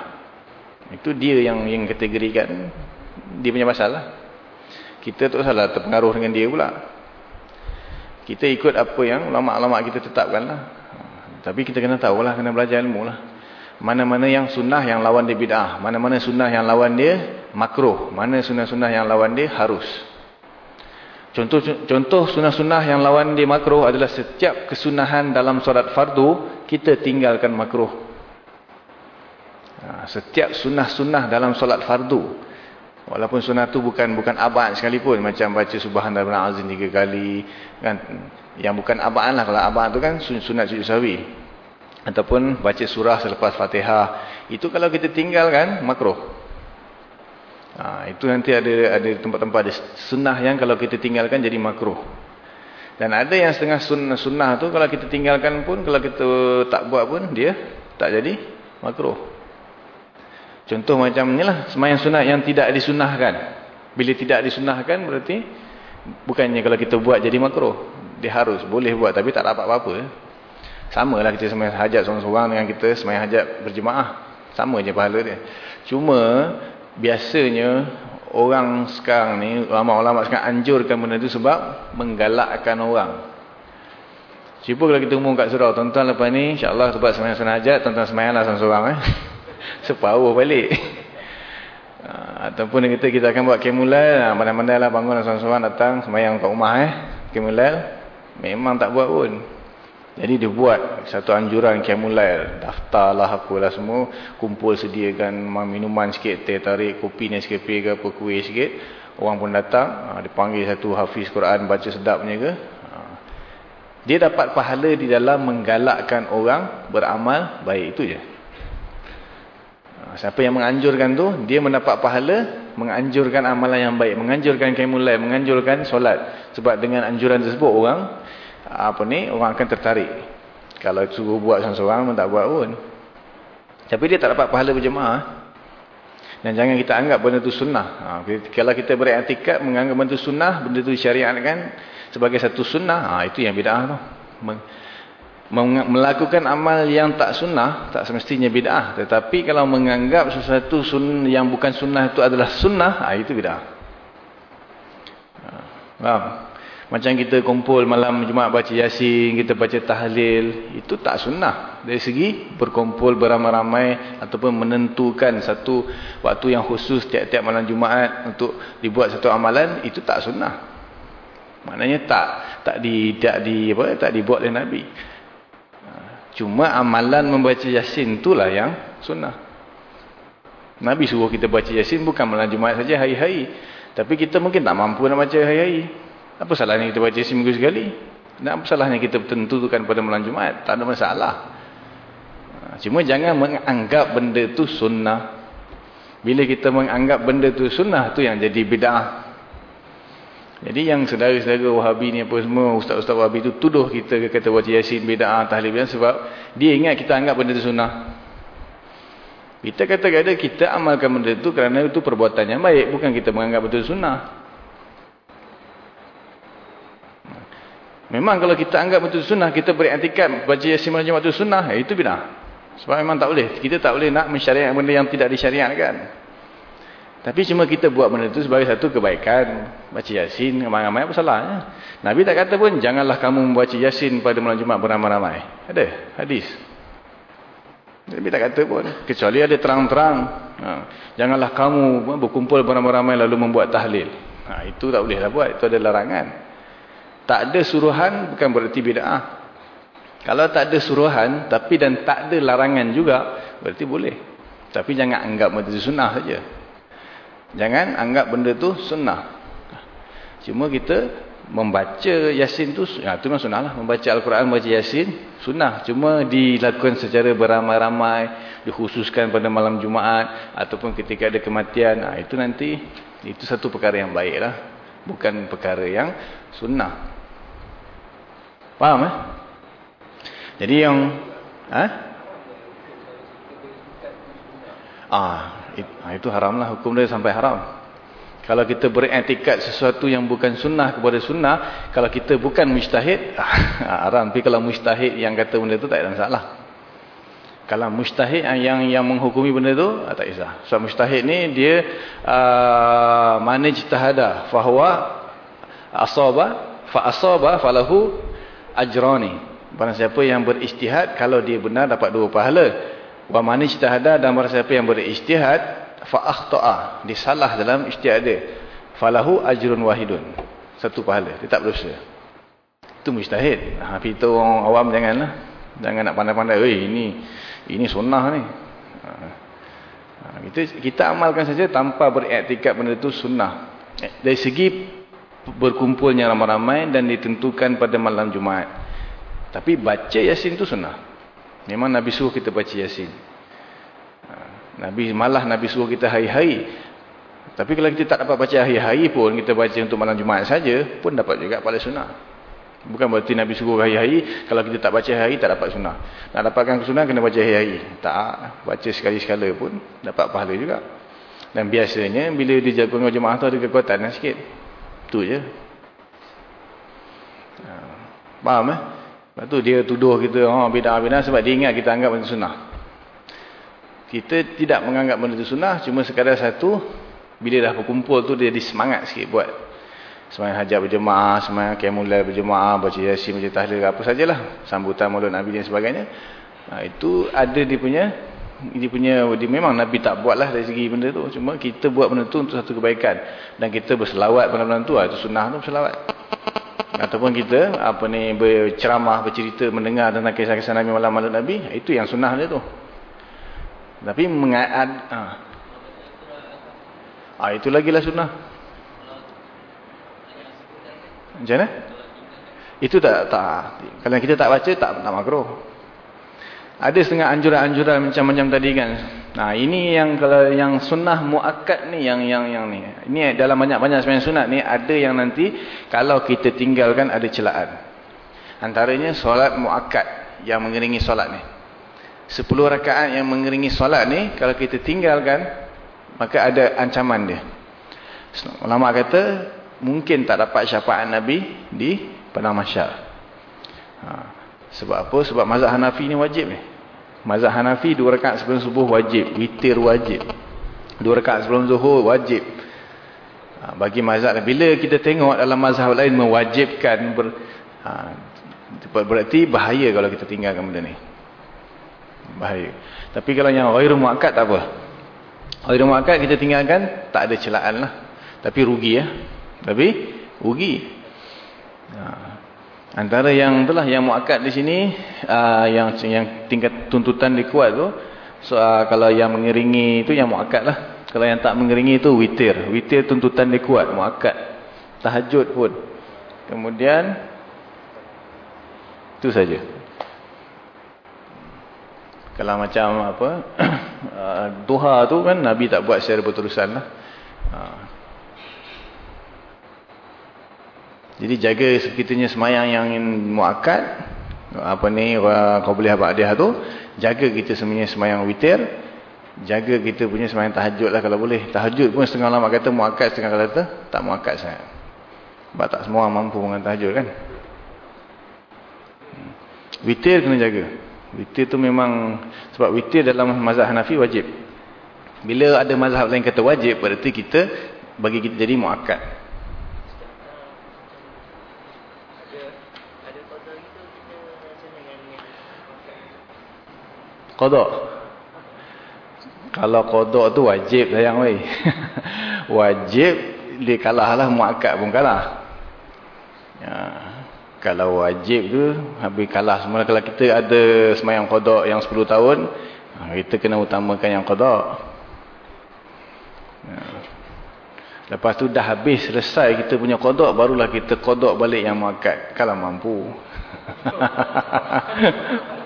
Itu dia yang yang kategorikan dia punya masalah. Kita tu salah terpengaruh dengan dia pula. Kita ikut apa yang ulama-ulama kita tetapkan lah. Tapi kita kena tahu lah, kena belajar ilmu lah. Mana-mana yang sunnah yang lawan dia bid'ah. Mana-mana sunnah yang lawan dia makruh. Mana sunnah-sunnah yang lawan dia harus. Contoh contoh sunnah-sunnah yang lawan dia makruh adalah setiap kesunahan dalam solat fardu, kita tinggalkan makruh. Ha, setiap sunnah-sunnah dalam solat fardu. Walaupun sunnah tu bukan bukan abad sekalipun. Macam baca subhanallah azim tiga kali. Kan? Yang bukan abad lah. Kalau abad tu kan sunat sujud sawi. Ataupun baca surah selepas fatihah. Itu kalau kita tinggalkan makruh. Ha, itu nanti ada ada tempat-tempat ada sunnah yang kalau kita tinggalkan jadi makruh. Dan ada yang setengah sunnah-sunnah tu kalau kita tinggalkan pun, kalau kita tak buat pun, dia tak jadi makruh. Contoh macam ni lah, semayang sunnah yang tidak disunnahkan. Bila tidak disunnahkan berarti, bukannya kalau kita buat jadi makruh. Dia harus, boleh buat tapi tak dapat apa-apa. Sama lah kita semayang hajat seorang-seorang dengan kita semayang hajat berjemaah. Sama je pahala dia. Cuma, biasanya orang sekarang ni, ulama-ulama sekarang anjurkan benda tu sebab menggalakkan orang. Cuba kalau kita umum kat surau, tuan-tuan lepas ni, insyaAllah sebab semayang sunat hajat, tuan-tuan semayang lah seorang-seorang. Eh. Separuh balik. (laughs) Ah, ataupun kita kita akan buat kemulal, mana-mana lah bangun seorang-seorang datang, semayang kat rumah. eh Kemulal, memang tak buat pun. Jadi dia buat satu anjuran kiamulail, daftarlah apalah semua, kumpul sediakan minuman sikit, teh tarik, kopi Nescafe ke apa kuih sikit. Orang pun datang, ha, dia panggil satu hafiz Quran baca sedapnya ke. Dia dapat pahala di dalam menggalakkan orang beramal baik itu je. Ha, siapa yang menganjurkan tu, dia mendapat pahala menganjurkan amalan yang baik, menganjurkan kiamulail, menganjurkan solat. Sebab dengan anjuran tersebut orang apa ni orang akan tertarik. Kalau suruh buat seorang-seorang pun tak buat pun. Tapi dia tak dapat pahala berjemaah. Dan jangan kita anggap benda tu sunnah. Ha, kalau kita beriktikad menganggap benda tu sunnah benda tu syariatkan sebagai satu sunnah ha, itu yang bid'ah tu melakukan amal yang tak sunnah tak semestinya bid'ah tetapi kalau menganggap sesuatu sun yang bukan sunnah itu adalah sunnah ha, itu bid'ah ha, faham macam kita kumpul malam Jumaat baca Yasin, kita baca tahlil, itu tak sunnah. Dari segi berkumpul beramai-ramai ataupun menentukan satu waktu yang khusus tiap-tiap malam Jumaat untuk dibuat satu amalan, itu tak sunnah. Maknanya tak tak di tak di apa tak dibuat oleh Nabi. Cuma amalan membaca Yasin itulah yang sunnah. Nabi suruh kita baca Yasin bukan malam Jumaat saja hari-hari. Tapi kita mungkin tak mampu nak baca hari-hari. Apa salahnya kita baca seminggu sekali? Dan apa salahnya kita tentukan pada malam Jumaat? Tak ada masalah. Cuma jangan menganggap benda itu sunnah. Bila kita menganggap benda itu sunnah, itu yang jadi bid'ah. Jadi yang saudara-saudara wahabi ni apa semua, ustaz-ustaz wahabi itu tuduh kita kata baca yasin bid'ah, tahlil bid'ah sebab dia ingat kita anggap benda itu sunnah. Kita kata-kata kita amalkan benda itu kerana itu perbuatan yang baik. Bukan kita menganggap betul sunnah. Memang kalau kita anggap betul sunnah, kita beriktikad baca yasin malam Jumaat itu sunnah, ya itu bidah. Sebab memang tak boleh. Kita tak boleh nak mensyariat benda yang tidak disyariatkan. Tapi cuma kita buat benda itu sebagai satu kebaikan. Baca yasin, ramai-ramai apa salahnya. Nabi tak kata pun, janganlah kamu membaca yasin pada malam Jumaat beramai-ramai. Ada hadis. Nabi tak kata pun. Kecuali ada terang-terang. Ha. Janganlah kamu berkumpul beramai-ramai lalu membuat tahlil. Ha, itu tak bolehlah buat. Itu ada larangan. Tak ada suruhan bukan berarti bid'ah. Kalau tak ada suruhan tapi dan tak ada larangan juga berarti boleh. Tapi jangan anggap itu sunnah saja. Jangan anggap benda itu sunnah. Cuma kita membaca Yasin tu ya tu memang sunnah lah. Membaca Al-Quran, membaca Yasin sunnah. Cuma dilakukan secara beramai-ramai, dikhususkan pada malam Jumaat ataupun ketika ada kematian. Nah, itu nanti itu satu perkara yang baik lah. Bukan perkara yang sunnah. Faham eh? Jadi yang eh? Ah, it, ah, itu haramlah hukum dia sampai haram. Kalau kita beretikat sesuatu yang bukan sunnah kepada sunnah, kalau kita bukan mujtahid, ah, (laughs) haram. Tapi kalau mujtahid yang kata benda itu tak ada masalah. Kalau mujtahid yang yang menghukumi benda itu, ah, tak kisah. So, mujtahid ni dia uh, mana ijtihada, fahuwa asaba, fa asaba falahu ajrani. Barang siapa yang beristihad, kalau dia benar dapat dua pahala. Wa man ijtahada dan barang siapa yang beristihad fa akhta'a, disalah dalam ijtihad dia. Falahu ajrun wahidun. Satu pahala, dia tak berdosa. Itu mujtahid. Ha, itu orang awam janganlah. Jangan nak pandai-pandai, "Oi, ini ini sunnah ni." Ha. Ha, kita, kita amalkan saja tanpa beriktikad benda itu sunnah. Dari segi berkumpulnya ramai-ramai dan ditentukan pada malam Jumaat. Tapi baca Yasin itu sunnah. Memang Nabi suruh kita baca Yasin. Ha, Nabi malah Nabi suruh kita hari-hari. Tapi kalau kita tak dapat baca hari-hari pun, kita baca untuk malam Jumaat saja, pun dapat juga pada sunnah. Bukan berarti Nabi suruh hari-hari, kalau kita tak baca hari, tak dapat sunnah. Nak dapatkan kesunnah, kena baca hari-hari. Tak, baca sekali-sekala pun, dapat pahala juga. Dan biasanya, bila dia jaga jemaah tu ada kekuatan sikit. Itu je. Ha, faham eh? Lepas tu dia tuduh kita, oh, bidang-bidang sebab dia ingat kita anggap benda sunnah. Kita tidak menganggap benda itu sunnah, cuma sekadar satu, bila dah berkumpul tu dia disemangat sikit buat semayang hajat berjemaah, semayang kemulai berjemaah, baca yasin, baca tahlil, apa sajalah. Sambutan mulut Nabi dan sebagainya. Nah, itu ada dia punya, dia punya, dia memang Nabi tak buat lah dari segi benda tu. Cuma kita buat benda tu untuk satu kebaikan. Dan kita berselawat pada benda tu, itu sunnah tu berselawat. Ataupun kita, apa ni, berceramah, bercerita, mendengar tentang kisah-kisah Nabi malam-malam Nabi, itu yang sunnah dia tu. Tapi mengad, ah, Ah itu lagi lah sunnah. Macam mana? Itu tak tak. Kalau kita tak baca tak tak makruh. Ada setengah anjuran-anjuran macam-macam tadi kan. Nah, ini yang kalau yang sunnah muakkad ni yang yang yang ni. Ini dalam banyak-banyak sembahyang sunat ni ada yang nanti kalau kita tinggalkan ada celaan. Antaranya solat muakkad yang mengiringi solat ni. 10 rakaat yang mengiringi solat ni kalau kita tinggalkan maka ada ancaman dia. Ulama kata mungkin tak dapat syafaat Nabi di padang mahsyar. Ha. Sebab apa? Sebab mazhab Hanafi ni wajib ni. Mazhab Hanafi dua rakaat sebelum subuh wajib, witir wajib. Dua rakaat sebelum zuhur wajib. Ha. bagi mazhab bila kita tengok dalam mazhab lain mewajibkan ber, ha, berarti bahaya kalau kita tinggalkan benda ni. Bahaya. Tapi kalau yang ghairu muakkad tak apa. Hari muakkad kita tinggalkan tak ada celaan lah. Tapi rugi ya. Tapi rugi. Ha. Antara yang itulah yang muakkad di sini uh, yang yang tingkat tuntutan dikuat tu so, uh, kalau yang mengiringi itu yang muakkad lah. Kalau yang tak mengiringi itu witir. Witir tuntutan dikuat muakkad. Tahajud pun. Kemudian itu saja. Kalau macam apa uh, (coughs) duha tu kan Nabi tak buat secara berterusan lah. Uh. Jadi jaga sekiranya semayang yang muakkad apa ni kau boleh abad dia tu jaga kita semuanya semayang witir jaga kita punya semayang tahajud lah kalau boleh tahajud pun setengah lama kata muakkad setengah kata tak muakkad sangat sebab tak semua mampu dengan tahajud kan witir kena jaga Witir tu memang sebab witir dalam mazhab Hanafi wajib. Bila ada mazhab lain kata wajib berarti kita bagi kita jadi muakkad. Qada. Kalau qada tu wajib sayang wei. (laughs) wajib dia kalahlah muakkad pun kalah. Ya kalau wajib tu habis kalah semua kalau kita ada semayang kodok yang 10 tahun ha, kita kena utamakan yang kodok ya. lepas tu dah habis selesai kita punya kodok barulah kita kodok balik yang muakat kalau mampu (laughs)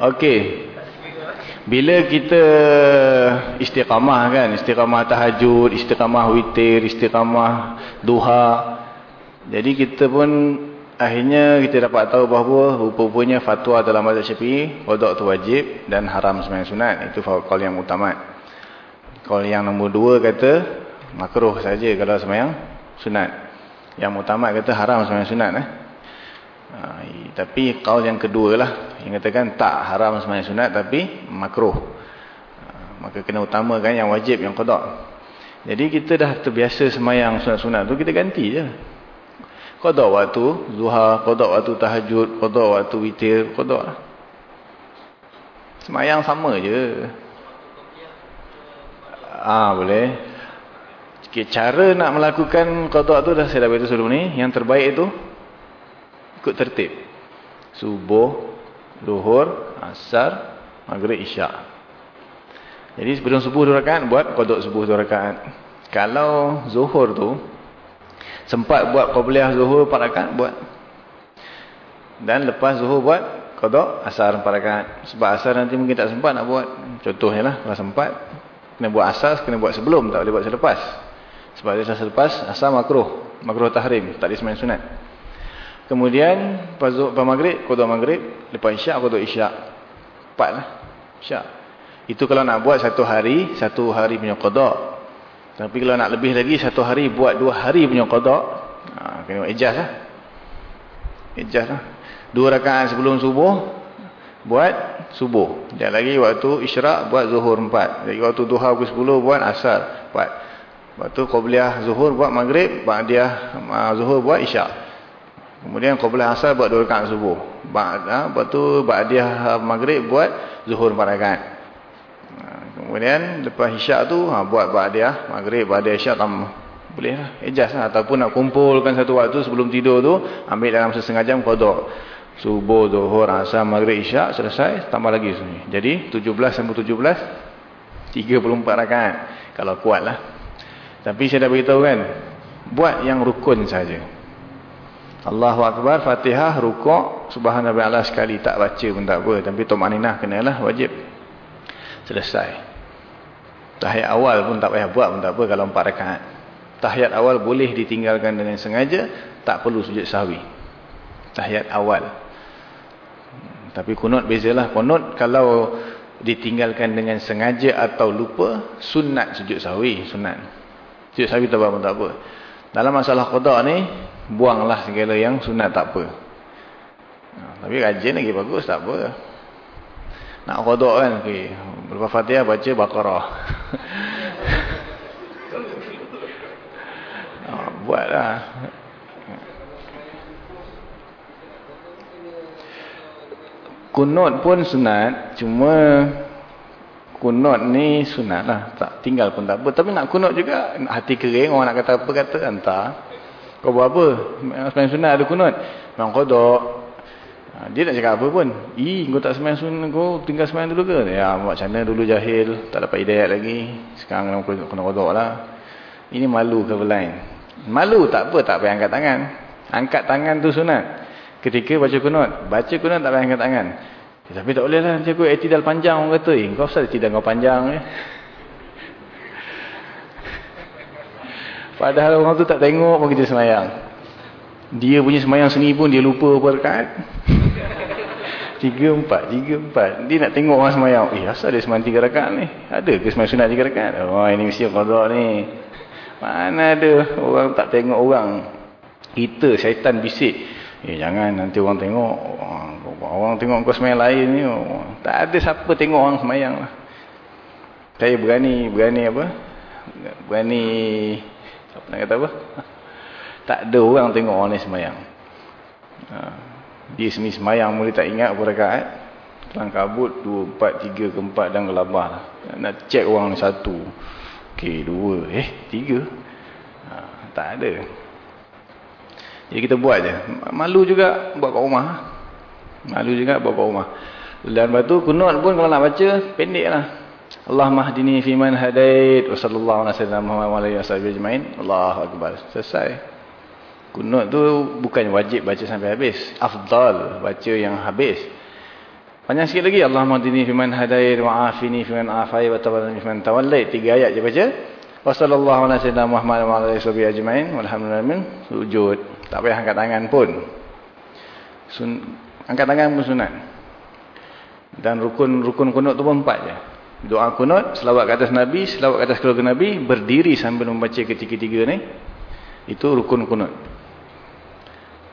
Okey. Bila kita istiqamah kan, istiqamah tahajud, istiqamah witir, istiqamah duha. Jadi kita pun akhirnya kita dapat tahu bahawa rupa-rupanya fatwa dalam mazhab Syafi'i, qada tu wajib dan haram sembahyang sunat. Itu qaul yang utama. Qaul yang nombor dua kata makruh saja kalau sembahyang sunat. Yang utama kata haram sembahyang sunat eh. Ha, tapi kaul yang kedua lah. Yang katakan tak haram semayang sunat tapi makruh. Ha, maka kena utamakan yang wajib yang kodak jadi kita dah terbiasa semayang sunat-sunat tu kita ganti je. Kodak waktu zuhar, kodak waktu tahajud kodak waktu witir, kodak semayang sama je. Ah ha, boleh. Okay, cara nak melakukan kodak tu dah saya dah beritahu sebelum ni. Yang terbaik tu ikut tertib subuh Zuhur, Asar, Maghrib, Isyak. Jadi sebelum subuh dua rakaat buat qada subuh dua rakaat. Kalau Zuhur tu sempat buat qabliyah Zuhur empat rakaat buat. Dan lepas Zuhur buat qada Asar empat rakaat. Sebab Asar nanti mungkin tak sempat nak buat. Contohnya lah kalau sempat kena buat Asar kena buat sebelum tak boleh buat selepas. Sebab dia selepas Asar makruh, makruh tahrim, tak disemain sunat. Kemudian lepas, lepas maghrib, qada maghrib, lepas isyak qada isyak. Empat lah. Isyak. Itu kalau nak buat satu hari, satu hari punya qada. Tapi kalau nak lebih lagi, satu hari buat dua hari punya qada. Ha, kena ijaz lah. Ijaz lah. Dua rakaat sebelum subuh, buat subuh. Dan lagi waktu isyrak, buat zuhur empat. Jadi waktu duha pukul sepuluh, buat asar empat. Waktu qobliyah zuhur, buat maghrib. Ba'diyah zuhur, buat isyak. Kemudian qobliyah asar, buat dua rakaat subuh. Ha, waktu ba'diyah maghrib, buat zuhur empat rakaat. Kemudian lepas isyak tu ha, buat ba'diyah maghrib, ba'diyah isyak tambah. Boleh lah. Ejaz lah. Ataupun nak kumpulkan satu waktu sebelum tidur tu. Ambil dalam setengah jam kodok. Subuh, zuhur, asar, maghrib, isyak. Selesai. Tambah lagi sini. Jadi 17 sampai 17. 34 rakaat. Kalau kuat lah. Tapi saya dah beritahu kan. Buat yang rukun saja. Allahu Akbar, Fatihah, rukuk. Subhanallah Allah sekali. Tak baca pun tak apa. Tapi Tok Maninah kenalah wajib. Selesai. Tahiyat awal pun tak payah buat pun tak apa kalau empat rakaat. Tahiyat awal boleh ditinggalkan dengan sengaja, tak perlu sujud sahwi. Tahiyat awal. Tapi kunut bezalah. Kunut kalau ditinggalkan dengan sengaja atau lupa, sunat sujud sahwi, sunat. Sujud sahwi tak apa pun tak apa. Dalam masalah qada ni, buanglah segala yang sunat tak apa. Tapi rajin lagi bagus tak apa. Nak qada kan, okey. Lepas Fatihah baca Baqarah. oh, (laughs) buatlah. Kunut pun sunat, cuma kunut ni sunat lah. Tak tinggal pun tak apa. Tapi nak kunut juga, hati kering, orang nak kata apa kata, hantar. Kau buat apa? Sebenarnya sunat ada kunut. Memang kodok. Ha, dia nak cakap apa pun. Ih, kau tak semayang sunnah, kau tinggal semayang dulu ke? Ya, macam mana dulu jahil, tak dapat hidayat lagi. Sekarang kena, kena kodok lah. Ini malu ke lain. Malu tak apa, tak payah angkat tangan. Angkat tangan tu sunat. Ketika baca kunut. Baca kunut tak payah angkat tangan. Ya, tapi tak boleh lah, nanti aku etidal panjang orang kata. Eh, kau usah etidal kau panjang. Eh. Padahal orang tu tak tengok pun kita semayang. Dia punya semayang seni pun dia lupa berkat. Tiga empat, tiga empat. Dia nak tengok orang semayang. Eh, asal dia semayang tiga rakaat ni? Ada ke semayang sunat tiga rakaat? Oh, ini mesti kodok ni. Mana ada orang tak tengok orang. Kita, syaitan bisik. Eh, jangan nanti orang tengok. Orang tengok kau semayang lain ni. Oh, tak ada siapa tengok orang semayang lah. Saya berani, berani apa? Berani, apa nak kata apa? (laughs) Tak ada orang tengok orang ni semayang. Haa. Dia seni semayang mula tak ingat apa rakaat. Kelang kabut, dua, empat, tiga, keempat dan kelabah. Lah. Nak cek orang ni satu. Okey, dua. Eh, tiga. Ha, tak ada. Jadi kita buat je. Malu juga buat kat rumah. Malu juga buat kat rumah. Dan lepas tu, kunut pun kalau nak baca, pendek lah. Allah mahdini fiman hadait. Wassalamualaikum warahmatullahi wabarakatuh. Allah Akbar. Selesai. Kunut tu bukan wajib baca sampai habis. Afdal baca yang habis. Panjang sikit lagi. Allahumma dini fiman hadair wa afini fiman afai wa tawadani fiman tawallai. Tiga ayat je baca. Wa sallallahu ala sayyidina Muhammad wa ala iswabi ajma'in. Walhamdulillah min. Sujud. Tak payah angkat tangan pun. Sun angkat tangan pun sunat. Dan rukun-rukun kunut tu pun empat je. Doa kunut, selawat ke atas Nabi, selawat ke atas keluarga Nabi, berdiri sambil membaca ketiga-tiga ni. Itu rukun kunut.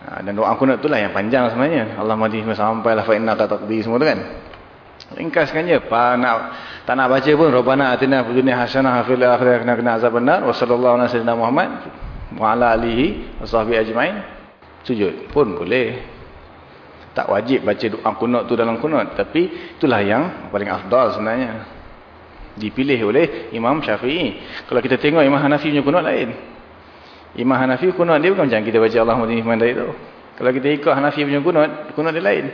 Ha, dan doa kunut itulah yang panjang sebenarnya. Allah mati sampai la fa inna taqdi semua tu kan. Ringkaskan je. Pa, nak, tak nak baca pun. Rabbana atina fid dunya hasanah wa fil akhirati qina azabannar. Wa sallallahu alaihi wasallam Muhammad wa ala alihi wasahbihi ajmain. Sujud pun boleh. Tak wajib baca doa kunut tu dalam kunut. Tapi itulah yang paling afdal sebenarnya. Dipilih oleh Imam Syafi'i. Kalau kita tengok Imam Hanafi punya kunut lain. Imam Hanafi kunut dia bukan macam kita baca Allah Muhammad itu. Kalau kita ikut Hanafi punya kunut, kunut dia lain.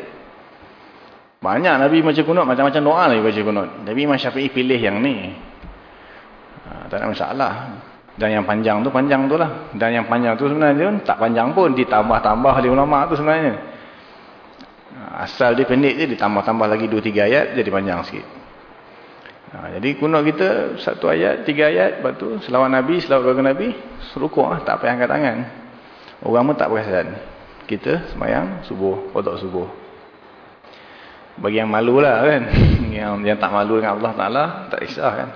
Banyak Nabi baca kunut, macam-macam doa Nabi baca kunut. Tapi Imam Syafi'i pilih yang ni. Ha, tak ada masalah. Dan yang panjang tu, panjang tu lah. Dan yang panjang tu sebenarnya tak panjang pun. Ditambah-tambah oleh ulama tu sebenarnya. Ha, asal dia pendek je, ditambah-tambah lagi 2-3 ayat, jadi panjang sikit. Ha, jadi kunut kita, satu ayat, tiga ayat, lepas tu selawat Nabi, selawat keluarga Nabi, serukuk lah, tak payah angkat tangan. Orang pun tak perasan. Kita semayang subuh, kodok subuh. Bagi yang malu lah kan. (laughs) Yang, yang tak malu dengan Allah Ta'ala tak kisah kan.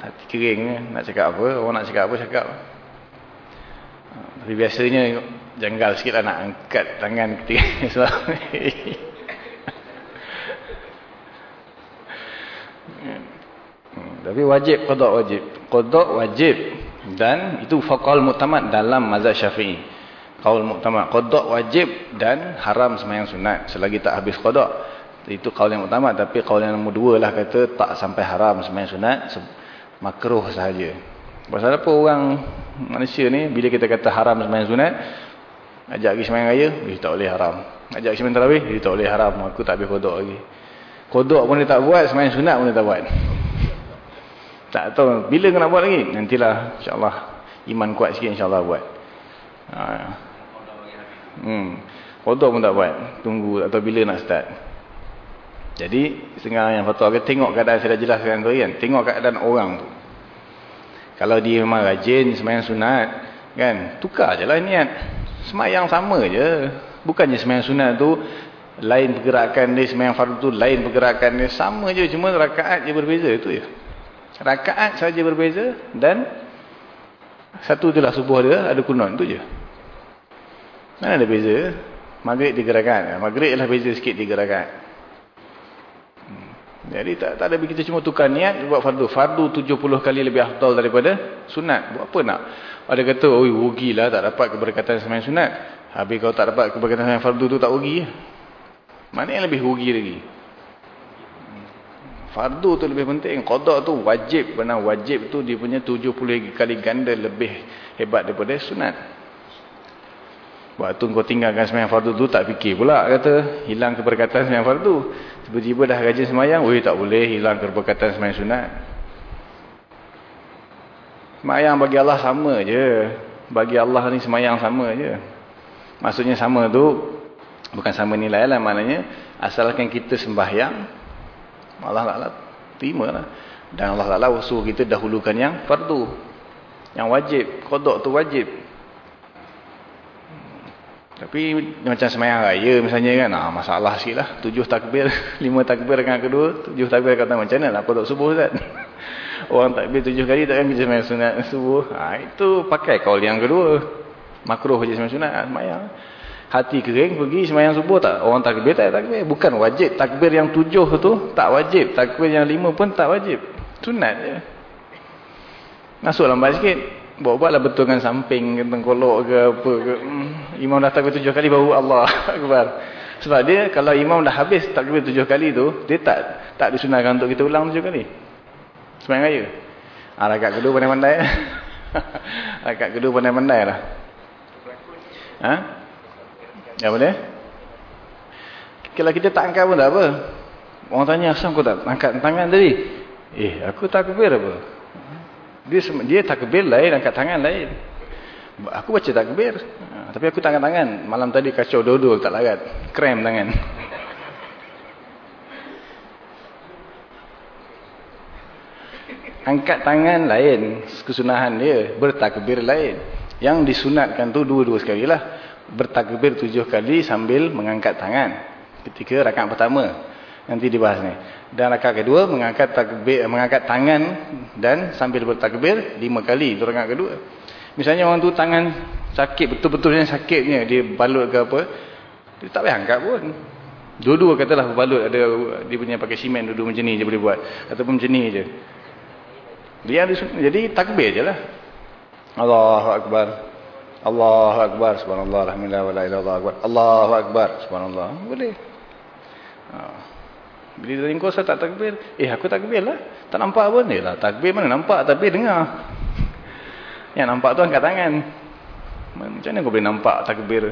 Hati kering kan. Nak cakap apa orang nak cakap apa cakap. Tapi biasanya janggal sikit lah nak angkat tangan ketika (laughs) tapi wajib kodok wajib. Kodok wajib. Dan itu fakal mutamad dalam mazhab syafi'i. Kaul mutamad kodok wajib dan haram semayang sunat. Selagi tak habis kodok itu kaul yang utama tapi kaul yang nombor dua lah kata tak sampai haram semayang sunat makruh sahaja. Pasal apa orang manusia ni bila kita kata haram semayang sunat ajak pergi semayang raya dia tak boleh haram. Ajak semayang tarawih dia tak boleh haram. Aku tak habis kodok lagi. Kodok pun dia tak buat semayang sunat pun dia tak buat tak tahu bila kena buat lagi nantilah insyaAllah iman kuat sikit insyaAllah buat ha. hmm. kodok pun tak buat tunggu atau bila nak start jadi setengah yang fatwa kata tengok keadaan saya dah jelaskan tu kan. Tengok keadaan orang tu. Kalau dia memang rajin semayang sunat kan, tukar je lah niat. Semayang sama je. Bukannya semayang sunat tu lain pergerakan dia, semayang fardu tu lain pergerakan dia. Sama je cuma rakaat je berbeza itu je. Rakaat saja berbeza dan satu tu lah subuh dia ada kunun tu je. Mana ada beza? Maghrib tiga rakaat. Maghrib lah beza sikit tiga rakaat. Jadi tak, tak ada kita cuma tukar niat buat fardu. Fardu 70 kali lebih afdal daripada sunat. Buat apa nak? Ada kata, oi rugilah tak dapat keberkatan semayang sunat. Habis kalau tak dapat keberkatan semayang fardu tu tak rugi. Mana yang lebih rugi lagi? Fardu tu lebih penting. Qadar tu wajib. Benar wajib tu dia punya 70 kali ganda lebih hebat daripada sunat. Waktu kau tinggalkan semayang fardu tu tak fikir pula kata hilang keberkatan semayang fardu. Tiba-tiba dah rajin semayang, weh tak boleh hilang keberkatan semayang sunat. Semayang bagi Allah sama je. Bagi Allah ni semayang sama je. Maksudnya sama tu bukan sama nilai lah maknanya asalkan kita sembahyang Allah Taala terima lah. Dan Allah Taala usul kita dahulukan yang fardu. Yang wajib, qada tu wajib. Tapi macam semayang raya misalnya kan, ah, masalah sikit lah. Tujuh takbir, (laughs) lima takbir dengan kedua, tujuh takbir kata macam mana lah kodok subuh kan. (laughs) Orang takbir tujuh kali takkan kerja semayang sunat subuh. Ha, itu pakai kaul yang kedua. Makruh kerja semayang sunat, semayang. Hati kering pergi semayang subuh tak? Orang takbir tak takbir. Bukan wajib. Takbir yang tujuh tu tak wajib. Takbir yang lima pun tak wajib. Sunat je. Masuk lambat sikit buat-buatlah betulkan samping ke tengkolok ke apa ke hmm, imam dah takbir tujuh kali baru Allah (laughs) akbar sebab dia kalau imam dah habis takbir tujuh kali tu dia tak tak disunahkan untuk kita ulang tujuh kali sembahyang raya ha, rakaat kedua pandai-pandai (laughs) rakaat kedua pandai-pandai lah ha? Apa dia kalau kita tak angkat pun tak apa orang tanya asal kau tak angkat tangan tadi eh aku takbir apa dia dia takbir lain, angkat tangan lain. Aku baca takbir. Ha, tapi aku tangan tangan. Malam tadi kacau dodol tak larat. Krem tangan. Angkat tangan lain. Kesunahan dia. Bertakbir lain. Yang disunatkan tu dua-dua sekali lah. Bertakbir tujuh kali sambil mengangkat tangan. Ketika rakaat pertama. Nanti dibahas ni. Dan rakaat kedua mengangkat takbir, mengangkat tangan dan sambil bertakbir lima kali itu rakaat kedua. Misalnya orang tu tangan sakit betul-betulnya sakitnya dia balut ke apa, dia tak payah angkat pun. Dua-dua katalah balut ada dia punya pakai simen dua-dua macam ni je boleh buat ataupun macam ni je. Dia ada jadi takbir jelah. Allahu akbar. Allahu akbar subhanallah alhamdulillah wala ilaha illallah Allahu akbar subhanallah. Boleh. Ha. Bila dia kau saya tak takbir. Eh aku takbir lah. Tak nampak pun. Eh lah takbir mana nampak. Takbir dengar. Yang nampak tu angkat tangan. Macam mana kau boleh nampak takbir.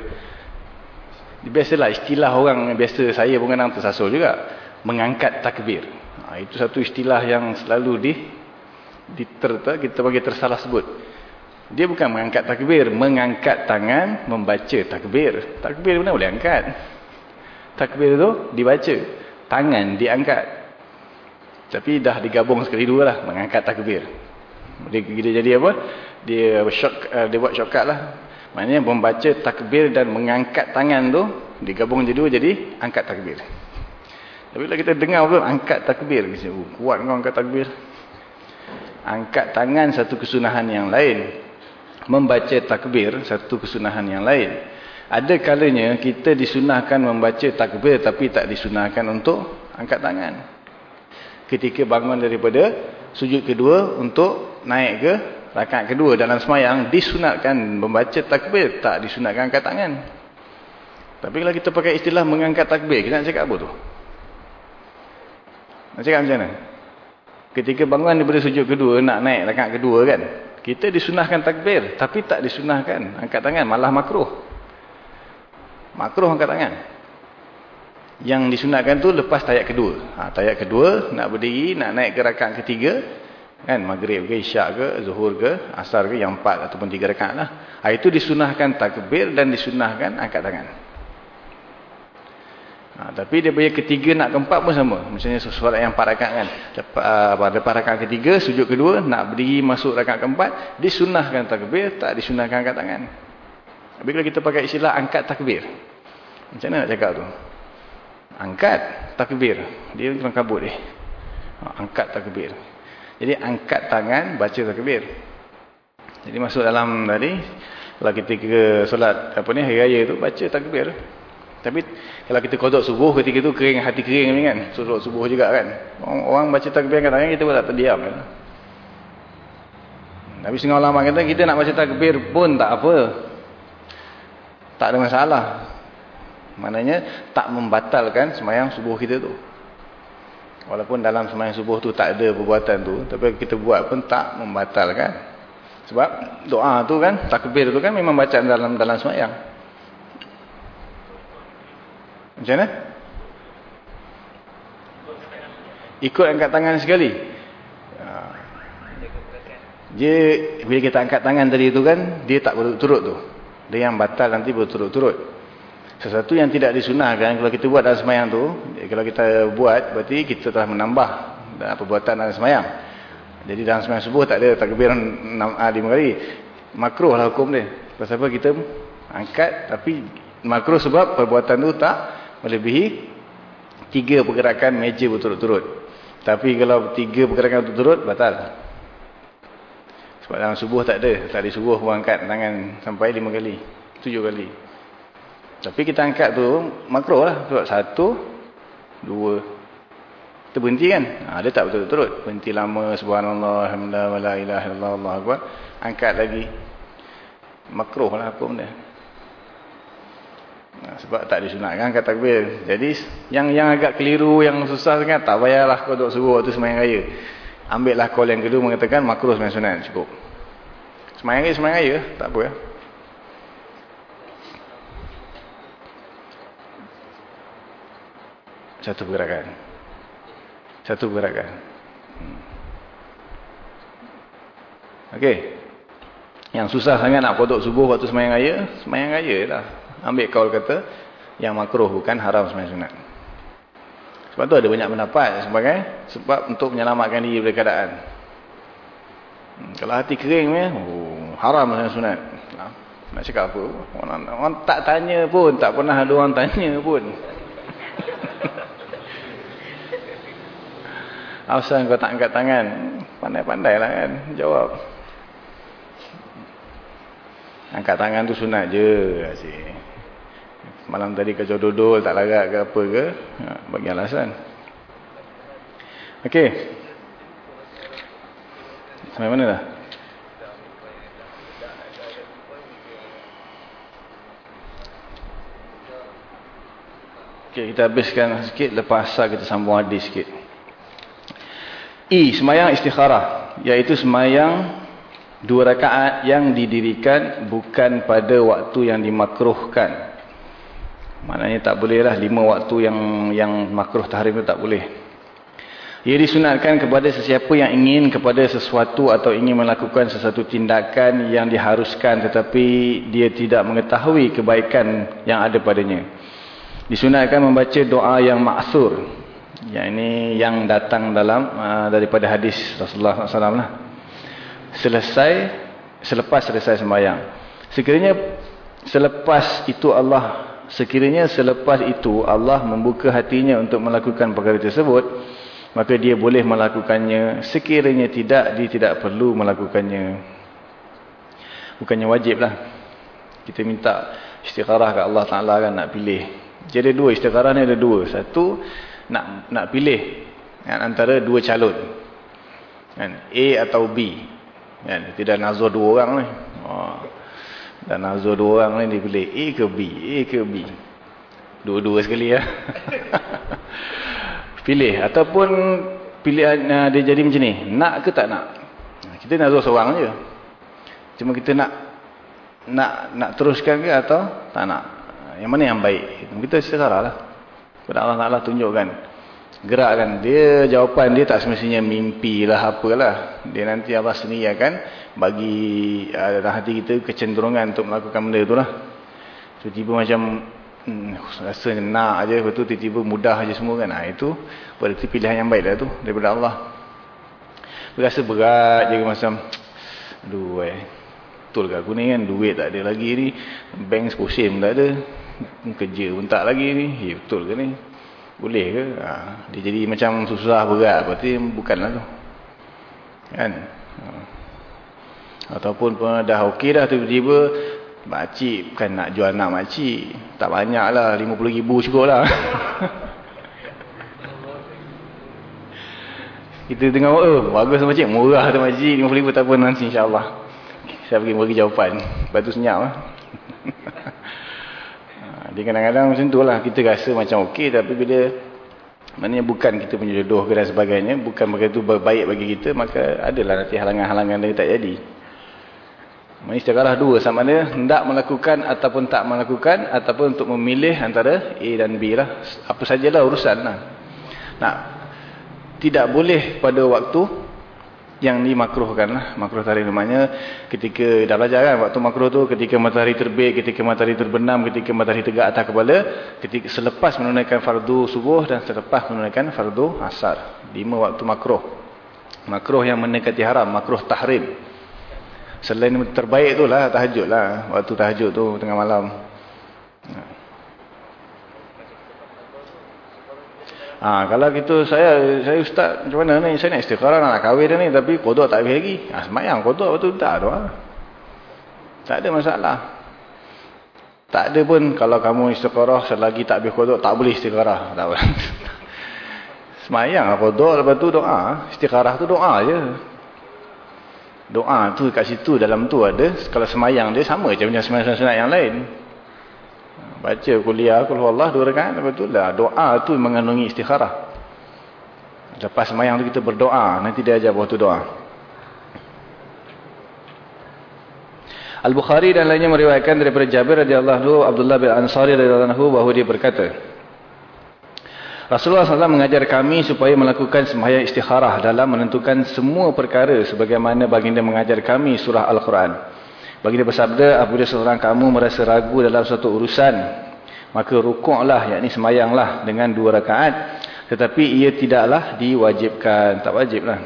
Biasalah istilah orang biasa saya pun kadang tersasul juga. Mengangkat takbir. Ha, itu satu istilah yang selalu di, di ter, kita bagi tersalah sebut. Dia bukan mengangkat takbir. Mengangkat tangan, membaca takbir. Takbir mana boleh angkat. Takbir tu dibaca. Tangan diangkat. Tapi dah digabung sekali dua lah. Mengangkat takbir. Dia, dia jadi apa? Dia, shock, uh, dia buat shortcut lah. Maknanya membaca takbir dan mengangkat tangan tu. Digabung jadi dua jadi angkat takbir. Tapi bila kita dengar pun angkat takbir. Oh, kuat kau angkat takbir. Angkat tangan satu kesunahan yang lain membaca takbir satu kesunahan yang lain. Ada kalanya kita disunahkan membaca takbir tapi tak disunahkan untuk angkat tangan. Ketika bangun daripada sujud kedua untuk naik ke rakaat kedua dalam semayang disunatkan membaca takbir tak disunatkan angkat tangan. Tapi kalau kita pakai istilah mengangkat takbir, kita nak cakap apa tu? Nak cakap macam mana? Ketika bangun daripada sujud kedua nak naik rakaat kedua kan? Kita disunahkan takbir. Tapi tak disunahkan angkat tangan. Malah makruh. Makruh angkat tangan. Yang disunahkan tu lepas tayat kedua. Ha, tayat kedua, nak berdiri, nak naik ke rakaat ketiga. Kan, maghrib ke, isyak ke, zuhur ke, asar ke, yang empat ataupun tiga rakaat lah. Ha, itu disunahkan takbir dan disunahkan angkat tangan. Ha, tapi dia punya ketiga nak keempat pun sama. Misalnya solat yang empat rakaat kan. Lepas, uh, rakaat ketiga, sujud kedua, nak berdiri masuk rakaat keempat, disunahkan takbir, tak disunahkan angkat tangan. Tapi kalau kita pakai istilah angkat takbir. Macam mana nak cakap tu? Angkat takbir. Dia tengah kabut eh. Ha, angkat takbir. Jadi angkat tangan, baca takbir. Jadi masuk dalam tadi, kalau kita ke solat apa ni, hari raya tu, baca takbir. Tapi kalau kita kodok subuh ketika itu kering hati kering kan. Suruh subuh juga kan. Orang, orang baca takbir kan kita pun tak terdiam kan. Tapi setengah ulama kata kita nak baca takbir pun tak apa. Tak ada masalah. Maknanya tak membatalkan semayang subuh kita tu. Walaupun dalam semayang subuh tu tak ada perbuatan tu. Tapi kita buat pun tak membatalkan. Sebab doa tu kan, takbir tu kan memang baca dalam dalam semayang. Macam mana? Ikut angkat tangan sekali. Ha. Dia, bila kita angkat tangan tadi itu kan, dia tak berturut-turut tu. Dia yang batal nanti berturut-turut. Sesuatu yang tidak disunahkan, kalau kita buat dalam semayang tu, kalau kita buat, berarti kita telah menambah perbuatan dalam semayang. Jadi dalam semayang subuh tak ada takbir 6 ah, 5 kali. Makruh lah hukum dia. Sebab apa kita angkat, tapi makruh sebab perbuatan tu tak melebihi tiga pergerakan meja berturut-turut. Tapi kalau tiga pergerakan berturut-turut, batal. Sebab dalam subuh tak ada. Tak ada subuh pun angkat tangan sampai lima kali. Tujuh kali. Tapi kita angkat tu makro lah. Sebab satu, dua. Kita berhenti kan? Ha, dia tak berturut-turut. Berhenti lama, subhanallah, alhamdulillah, wa la ilaha illallah, Allah Angkat lagi. Makro lah apa benda. Sebab tak disunatkan kata takbir. Jadi yang yang agak keliru yang susah sangat tak payahlah kau duk suruh waktu sembahyang raya. Ambillah kau yang kedua mengatakan makruh sembahyang sunat cukup. Sembahyang raya sembahyang raya tak apa ya. Satu pergerakan. Satu pergerakan. Hmm. Okey. Yang susah sangat nak kodok subuh waktu sembahyang raya, sembahyang raya lah ambil kaul kata yang makruh bukan haram sembahyang sunat. Sebab tu ada banyak pendapat sebagai sebab untuk menyelamatkan diri dari keadaan. Hmm, kalau hati kering ni, oh, haram sembahyang sunat. Nah, nak cakap apa? Orang, orang tak tanya pun, tak pernah ada orang tanya pun. (laughs) Asal kau tak angkat tangan, pandai-pandailah kan jawab. Angkat tangan tu sunat je asyik. Malam tadi kacau dodol, tak larat ke apa ke. Ha, bagi alasan. Okey. Sampai mana dah? Okey, kita habiskan sikit. Lepas asal kita sambung hadis sikit. I, semayang istikharah. Iaitu semayang dua rakaat yang didirikan bukan pada waktu yang dimakruhkan Maknanya tak boleh lah lima waktu yang yang makruh tahrim itu tak boleh. Ia disunatkan kepada sesiapa yang ingin kepada sesuatu atau ingin melakukan sesuatu tindakan yang diharuskan tetapi dia tidak mengetahui kebaikan yang ada padanya. Disunatkan membaca doa yang maksur. Yang ini yang datang dalam uh, daripada hadis Rasulullah SAW lah. Selesai, selepas selesai sembahyang. Sekiranya selepas itu Allah sekiranya selepas itu Allah membuka hatinya untuk melakukan perkara tersebut maka dia boleh melakukannya. Sekiranya tidak dia tidak perlu melakukannya. Bukannya wajib lah kita minta istikharah ke Allah Ta'ala kan nak pilih. Jadi dua istikharah ni ada dua. Satu nak nak pilih kan, antara dua calon. Kan, A atau B. Kan, tidak nazar dua orang ni. Oh. Dan nazar dua orang ni dia pilih A ke B, A ke B. Dua-dua sekali ya. (laughs) pilih ataupun pilihan uh, dia jadi macam ni, nak ke tak nak. Kita nazar seorang je. Cuma kita nak nak nak teruskan ke atau tak nak. Yang mana yang baik? Kita secara lah. Kepada Allah Taala tunjukkan gerakkan dia jawapan dia tak semestinya mimpi lah apalah dia nanti Allah sendiri akan bagi uh, hati kita kecenderungan untuk melakukan benda tu lah tiba-tiba macam hmm, rasa nak aja betul tiba-tiba mudah aja semua kan ha, itu berarti pilihan yang baik lah tu daripada Allah berasa berat je macam aduh eh betul ke aku ni kan duit tak ada lagi ni bank sepusim tak ada kerja pun tak lagi ni ya, betul ke ni boleh ke? Ha, dia jadi macam susah berat. Berarti bukanlah tu. Kan? Ha. Ataupun pun dah okey dah tiba-tiba makcik bukan nak jual anak makcik. Tak banyak lah. RM50,000 cukup lah. (laughs) Kita tengok, oh bagus makcik. Murah tu makcik. RM50,000 tak apa nanti insyaAllah. Saya pergi bagi jawapan. Lepas tu senyap (laughs) lah. Jadi kadang-kadang macam tu lah. Kita rasa macam okey. Tapi bila maknanya bukan kita punya jodoh dan sebagainya. Bukan begitu baik bagi kita. Maka adalah nanti halangan-halangan yang tak jadi. Maksudnya sekarang dua. Sama ada hendak melakukan ataupun tak melakukan. Ataupun untuk memilih antara A dan B lah. Apa sajalah urusan lah. Nah, tidak boleh pada waktu yang dimakruhkan lah. Makruh tahrim namanya ketika dah belajar kan waktu makruh tu ketika matahari terbit, ketika matahari terbenam, ketika matahari tegak atas kepala, ketika selepas menunaikan fardu subuh dan selepas menunaikan fardu asar. Lima waktu makruh. Makruh yang mendekati haram, makruh tahrim. Selain terbaik tu lah tahajud lah. Waktu tahajud tu tengah malam. Ha, kalau gitu saya saya ustaz macam mana ni saya nak istikharah nak kahwin ni tapi kodok tak habis lagi. Ha, semayang kodok betul tak doa. Tak ada masalah. Tak ada pun kalau kamu istikharah selagi tak habis kodok tak boleh istikharah. Tak boleh. (laughs) semayang lah kodok lepas tu doa. Istikharah tu doa je. Doa tu kat situ dalam tu ada kalau semayang dia sama macam semayang-semayang yang lain. Baca kuliah kul Allah dua rakaat betul lah doa tu mengandungi istikharah. Lepas sembahyang tu kita berdoa nanti dia ajar waktu doa. Al-Bukhari dan lainnya meriwayatkan daripada Jabir radhiyallahu Abdullah bin Ansari radhiyallahu anhu bahawa dia berkata Rasulullah SAW mengajar kami supaya melakukan sembahyang istikharah dalam menentukan semua perkara sebagaimana baginda mengajar kami surah Al-Quran. Bagi dia bersabda, apabila seorang kamu merasa ragu dalam suatu urusan, maka rukuklah, yakni semayanglah dengan dua rakaat. Tetapi ia tidaklah diwajibkan. Tak wajiblah.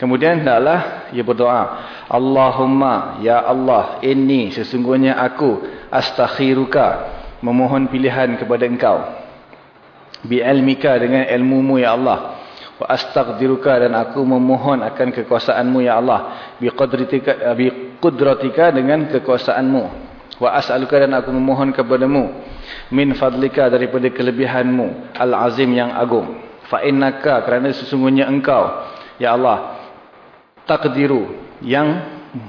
Kemudian tidaklah ia berdoa. Allahumma, Ya Allah, ini sesungguhnya aku astakhiruka, memohon pilihan kepada engkau. Bi'ilmika dengan ilmumu, Ya Allah. Wa astaghfiruka dan aku memohon akan kekuasaanmu ya Allah. Bi qudratika bi qudratika dengan kekuasaanmu. Wa as'aluka dan aku memohon kepadamu. Min fadlika daripada kelebihanmu al azim yang agung. Fa innaka kerana sesungguhnya engkau ya Allah takdiru yang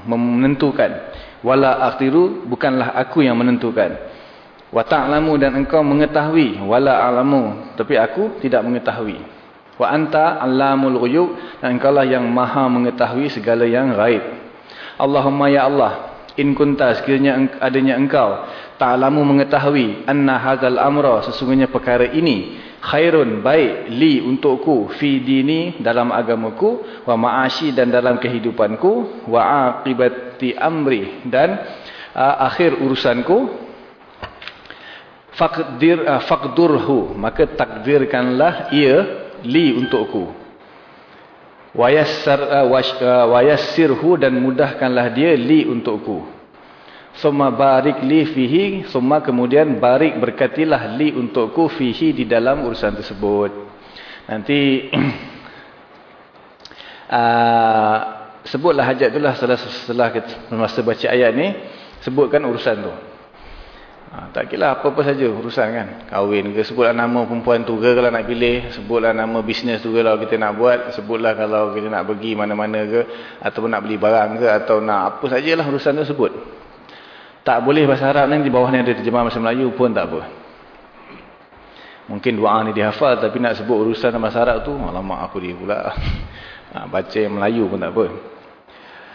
menentukan. Wala aqdiru bukanlah aku yang menentukan wa ta'lamu dan engkau mengetahui wala a'lamu tapi aku tidak mengetahui Wa anta allamul ghuyub dan engkau lah yang maha mengetahui segala yang gaib. Allahumma ya Allah, in kunta sekiranya adanya engkau ta'lamu mengetahui anna hadzal amra sesungguhnya perkara ini khairun baik li untukku fi dini dalam agamaku wa ma'ashi dan dalam kehidupanku wa aqibati amri dan uh, akhir urusanku faqdir uh, faqdurhu. Maka takdirkanlah ia li untukku. Wayassir uh, uh, wayassirhu dan mudahkanlah dia li untukku. Summa barik li fihi summa kemudian barik berkatilah li untukku fihi di dalam urusan tersebut. Nanti uh, (clears throat) sebutlah hajat itulah setelah setelah masa baca ayat ni sebutkan urusan tu Ha, tak kira apa-apa saja urusan kan. Kahwin ke, sebutlah nama perempuan tu ke kalau nak pilih. Sebutlah nama bisnes tu ke kalau kita nak buat. Sebutlah kalau kita nak pergi mana-mana ke. Atau nak beli barang ke. Atau nak apa sajalah urusan tu sebut. Tak boleh bahasa Arab ni di bawah ni ada terjemah bahasa Melayu pun tak apa. Mungkin doa ni dihafal tapi nak sebut urusan bahasa Arab tu. Alamak aku dia pula. (laughs) Ha, baca Melayu pun tak apa.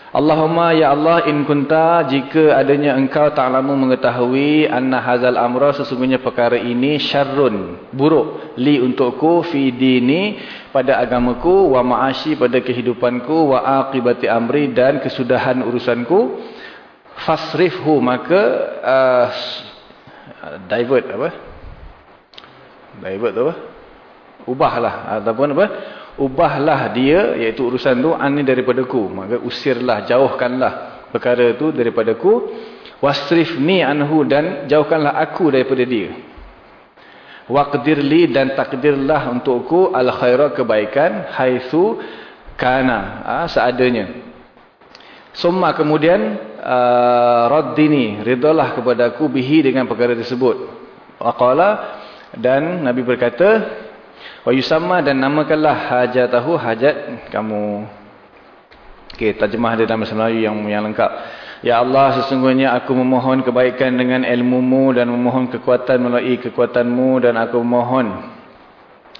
Allahumma ya Allah in kunta jika adanya engkau ta'lamu mengetahui anna hazal amra sesungguhnya perkara ini syarrun buruk li untukku fi dini pada agamaku wa ma'ashi pada kehidupanku wa aqibati amri dan kesudahan urusanku. Fasrifhu maka uh, divert apa? Divert apa? Ubahlah ataupun apa ubahlah dia iaitu urusan tu ani daripadaku maka usirlah jauhkanlah perkara itu daripadaku wasrifni anhu dan jauhkanlah aku daripada dia. Waqdirli dan takdirlah untukku al khaira kebaikan haitsu kana ha, seadanya. Summa kemudian uh, raddini ridalah kepadaku bihi dengan perkara tersebut. Waqala dan nabi berkata Wa yusamma dan namakanlah hajatahu hajat kamu. Okey, terjemah dia dalam bahasa Melayu yang yang lengkap. Ya Allah, sesungguhnya aku memohon kebaikan dengan ilmumu dan memohon kekuatan melalui kekuatanmu dan aku memohon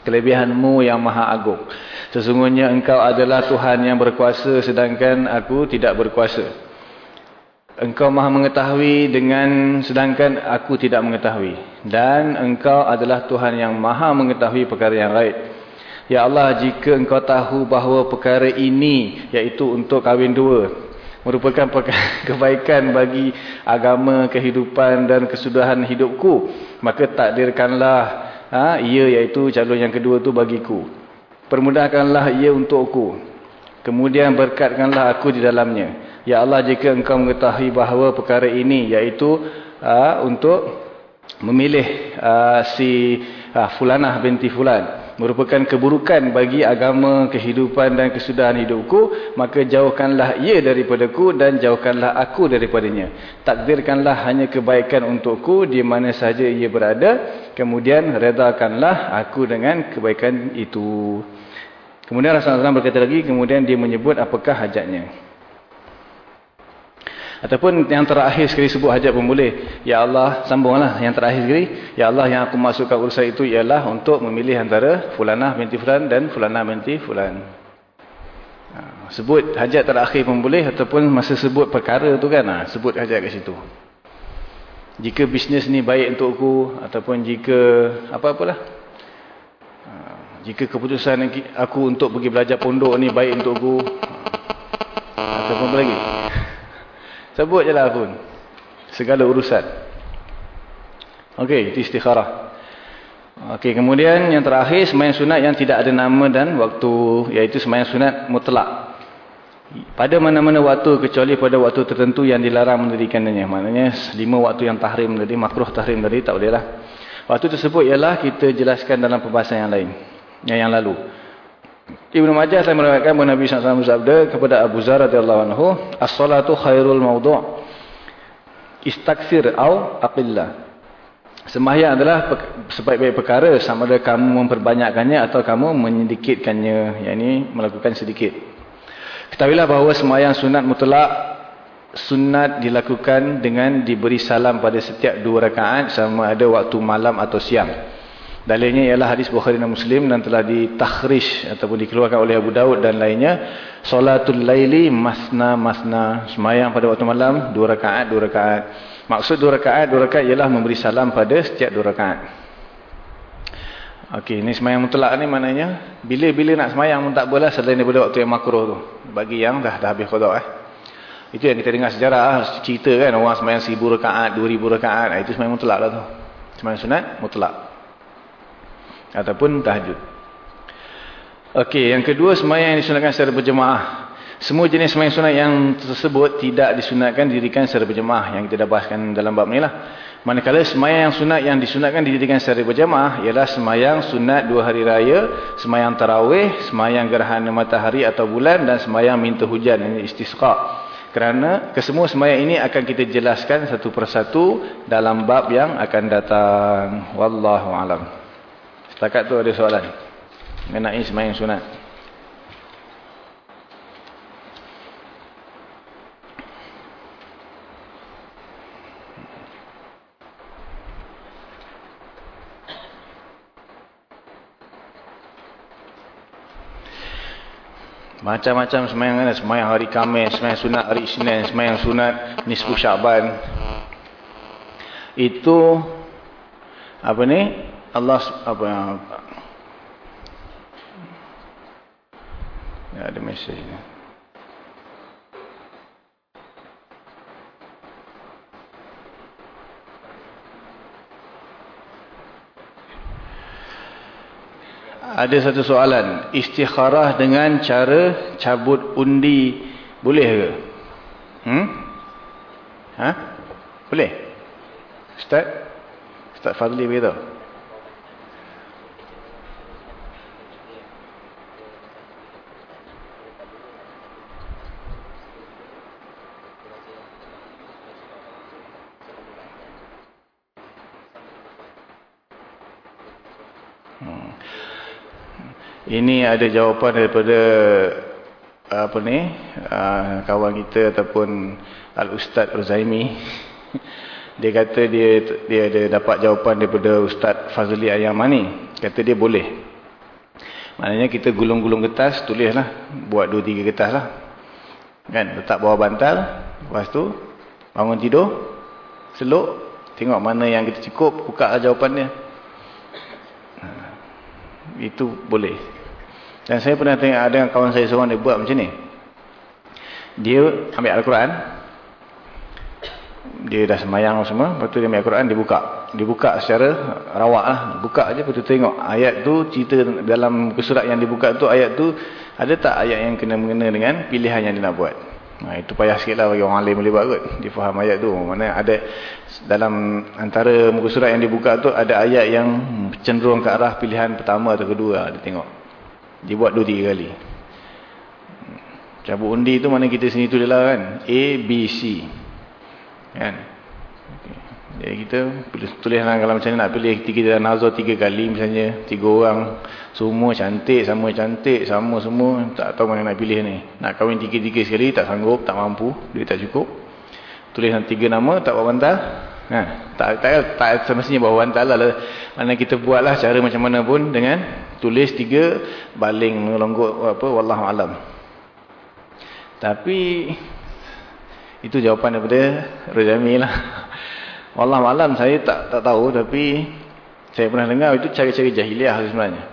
kelebihanmu yang maha agung. Sesungguhnya engkau adalah Tuhan yang berkuasa sedangkan aku tidak berkuasa. Engkau maha mengetahui dengan sedangkan aku tidak mengetahui. Dan engkau adalah Tuhan yang maha mengetahui perkara yang lain. Ya Allah, jika engkau tahu bahawa perkara ini, iaitu untuk kahwin dua, merupakan (laughs) kebaikan bagi agama, kehidupan dan kesudahan hidupku, maka takdirkanlah ha, ia iaitu calon yang kedua itu bagiku. Permudahkanlah ia untukku. Kemudian berkatkanlah aku di dalamnya. Ya Allah jika engkau mengetahui bahawa perkara ini iaitu uh, untuk memilih uh, si uh, Fulanah binti Fulan merupakan keburukan bagi agama, kehidupan dan kesudahan hidupku maka jauhkanlah ia daripadaku dan jauhkanlah aku daripadanya. Takdirkanlah hanya kebaikan untukku di mana saja ia berada kemudian redakanlah aku dengan kebaikan itu. Kemudian Rasulullah SAW berkata lagi kemudian dia menyebut apakah hajatnya Ataupun yang terakhir sekali sebut hajat pun boleh. Ya Allah, sambunglah yang terakhir sekali. Ya Allah yang aku masukkan urusan itu ialah untuk memilih antara fulanah binti fulan dan fulanah binti fulan. Ha, sebut hajat terakhir pun boleh ataupun masa sebut perkara tu kan. Ha, sebut hajat kat situ. Jika bisnes ni baik untukku ataupun jika apa-apalah. Ha, jika keputusan aku untuk pergi belajar pondok ni baik untukku. Ataupun apa lagi? Sebut je lah pun. Segala urusan. Okey, itu istikharah. Okey, kemudian yang terakhir semayang sunat yang tidak ada nama dan waktu. Iaitu semayang sunat mutlak. Pada mana-mana waktu kecuali pada waktu tertentu yang dilarang mendirikannya. Maknanya lima waktu yang tahrim tadi, makruh tahrim tadi tak boleh lah. Waktu tersebut ialah kita jelaskan dalam pembahasan yang lain. Yang, yang lalu. Ibnu Majah telah meriwayatkan bahawa Nabi SAW bersabda kepada Abu Zar radhiyallahu anhu, "As-salatu khairul mawdu'. Istaksir au aqillah." Sembahyang adalah sebaik-baik perkara sama ada kamu memperbanyakkannya atau kamu menyedikitkannya, yakni melakukan sedikit. Ketahuilah bahawa sembahyang sunat mutlak sunat dilakukan dengan diberi salam pada setiap dua rakaat sama ada waktu malam atau siang. Dalilnya ialah hadis Bukhari dan Muslim dan telah ditakhrish ataupun dikeluarkan oleh Abu Daud dan lainnya. Salatul laili masna masna. Semayang pada waktu malam dua rakaat, dua rakaat. Maksud dua rakaat, dua rakaat ialah memberi salam pada setiap dua rakaat. Okey, ini semayang mutlak ni maknanya bila-bila nak semayang pun tak boleh selain daripada waktu yang makruh tu. Bagi yang dah dah habis qada eh. Itu yang kita dengar sejarah ah, cerita kan orang semayang seribu rakaat, dua ribu rakaat. Ah, itu semayang mutlak lah tu. Semayang sunat mutlak ataupun tahajud. Okey, yang kedua sembahyang yang disunatkan secara berjemaah. Semua jenis sembahyang sunat yang tersebut tidak disunatkan didirikan secara berjemaah yang kita dah bahaskan dalam bab ni lah. Manakala sembahyang yang sunat yang disunatkan didirikan secara berjemaah ialah sembahyang sunat dua hari raya, sembahyang tarawih, sembahyang gerhana matahari atau bulan dan sembahyang minta hujan ini istisqa. Kerana kesemua sembahyang ini akan kita jelaskan satu persatu dalam bab yang akan datang. Wallahu alam. Setakat tu ada soalan. Mengenai semayang sunat. Macam-macam semayang kan. Semayang hari Kamis, semayang sunat hari Isnin, semayang sunat nisfu Syaban. Itu apa ni? Allah apa ya, ada mesej ni. Ada satu soalan, istikharah dengan cara cabut undi boleh ke? Hmm? Ha? Boleh? Ustaz? Ustaz Fadli beritahu. Ini ada jawapan daripada apa ni uh, kawan kita ataupun Al Ustaz Rozaimi. (laughs) dia kata dia dia ada dapat jawapan daripada Ustaz Fazli Ayamani. Kata dia boleh. Maknanya kita gulung-gulung kertas, tulislah. Buat dua tiga kertas lah. Kan? Letak bawah bantal. Lepas tu, bangun tidur. Seluk. Tengok mana yang kita cukup. Buka jawapan dia. Ha. Itu boleh. Dan saya pernah tengok ada kawan saya seorang dia buat macam ni. Dia ambil Al-Quran. Dia dah semayang semua. Lepas tu dia ambil Al-Quran, dia buka. Dia buka secara rawak lah. Buka aja, lepas tu tengok. Ayat tu, cerita dalam kesurat yang dibuka tu, ayat tu, ada tak ayat yang kena-mengena dengan pilihan yang dia nak buat. Nah, itu payah sikit lah bagi orang lain boleh buat kot. Dia faham ayat tu. Mana ada dalam antara muka surat yang dibuka tu, ada ayat yang cenderung ke arah pilihan pertama atau kedua. Dia tengok. Dia buat dua tiga kali. Cabut undi tu mana kita sini tulis lah kan. A, B, C. Kan. Okay. Jadi kita tulis lah kalau macam ni nak pilih tiga dalam nazar tiga kali misalnya. Tiga orang. Semua cantik, sama cantik, sama semua. Tak tahu mana nak pilih ni. Nak kahwin tiga-tiga sekali tak sanggup, tak mampu. Dia tak cukup. Tulis tiga nama, tak bawa bantal. Ha, tak, tak, tak semestinya bawa bantal lah. Mana kita buatlah cara macam mana pun dengan tulis tiga baling melonggok apa wallahu alam. Tapi itu jawapan daripada Rajami lah. (laughs) Wallahu alam saya tak tak tahu tapi saya pernah dengar itu cara-cara jahiliah sebenarnya.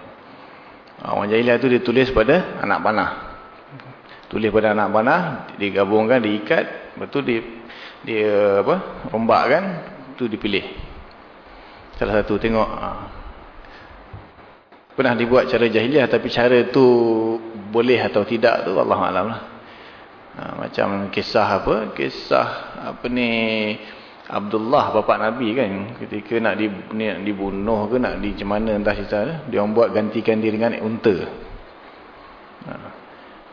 Orang jahiliah tu dia tulis pada anak panah. Tulis pada anak panah digabungkan diikat betul dia dia apa rombakkan tu dipilih salah satu tengok ha pernah dibuat cara jahiliah tapi cara tu boleh atau tidak tu Allah alam lah. Ha, macam kisah apa? Kisah apa ni Abdullah bapa Nabi kan ketika nak di, ni, dibunuh ke nak di macam mana entah cerita dia orang buat gantikan dia dengan unta. Ha.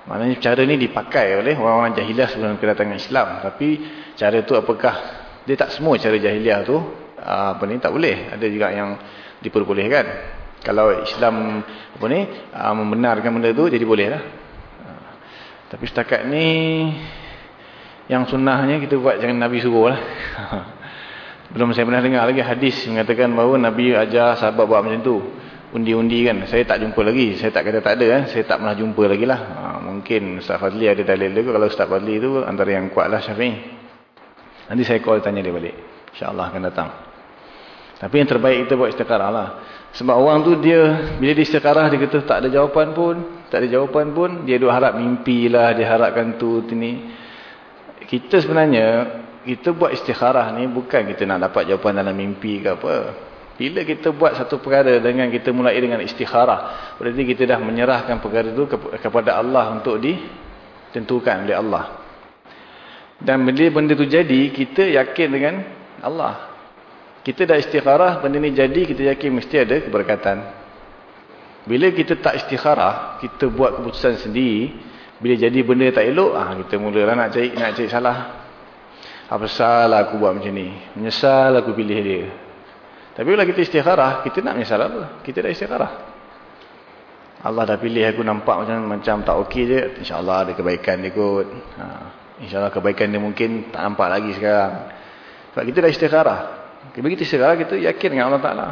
Maknanya cara ni dipakai oleh orang-orang jahiliah sebelum kedatangan Islam tapi cara tu apakah dia tak semua cara jahiliah tu apa ni tak boleh. Ada juga yang diperbolehkan. Kalau Islam apa ni uh, membenarkan benda tu jadi boleh lah. Uh, tapi setakat ni yang sunnahnya kita buat jangan Nabi suruh lah. (laughs) Belum saya pernah dengar lagi hadis mengatakan bahawa Nabi ajar sahabat buat macam tu. Undi-undi kan. Saya tak jumpa lagi. Saya tak kata tak ada. Eh. Saya tak pernah jumpa lagi lah. Ha, mungkin Ustaz Fadli ada dalil juga. Kalau Ustaz Fadli tu antara yang kuat lah Syafi'i. Nanti saya call tanya dia balik. InsyaAllah akan datang. Tapi yang terbaik kita buat istiqarah lah. Sebab orang tu dia, bila dia istiqarah dia kata tak ada jawapan pun. Tak ada jawapan pun. Dia duk harap mimpi lah. Dia harapkan tu, tu ni. Kita sebenarnya kita buat istikharah ni bukan kita nak dapat jawapan dalam mimpi ke apa. Bila kita buat satu perkara dengan kita mulai dengan istikharah, berarti kita dah menyerahkan perkara itu kepada Allah untuk ditentukan oleh Allah. Dan bila benda itu jadi, kita yakin dengan Allah. Kita dah istikharah, benda ni jadi, kita yakin mesti ada keberkatan. Bila kita tak istikharah, kita buat keputusan sendiri, bila jadi benda tak elok, ah kita mulalah nak cari nak cari salah. Apa salah aku buat macam ni? Menyesal aku pilih dia. Tapi bila kita istikharah, kita nak menyesal apa? Kita dah istikharah. Allah dah pilih aku nampak macam macam tak okey je. InsyaAllah ada kebaikan dia kot. Ha. InsyaAllah kebaikan dia mungkin tak nampak lagi sekarang. Sebab kita dah istikharah. Bila kita istikharah, kita yakin dengan Allah Ta'ala.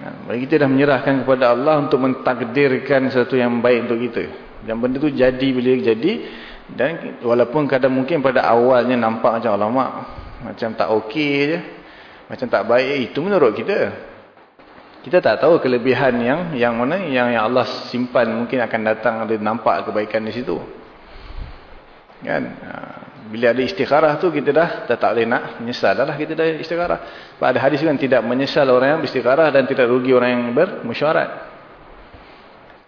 Ha. Bagi kita dah menyerahkan kepada Allah untuk mentakdirkan sesuatu yang baik untuk kita. Dan benda tu jadi bila jadi, dan walaupun kadang mungkin pada awalnya nampak macam alamak. Macam tak okey je. Macam tak baik. Itu menurut kita. Kita tak tahu kelebihan yang yang mana yang, yang Allah simpan mungkin akan datang ada nampak kebaikan di situ. Kan? Ha, bila ada istikharah tu kita dah, dah tak boleh nak menyesal. Dah lah kita dah istikharah. Pada hadis kan tidak menyesal orang yang beristikharah dan tidak rugi orang yang bermusyarat.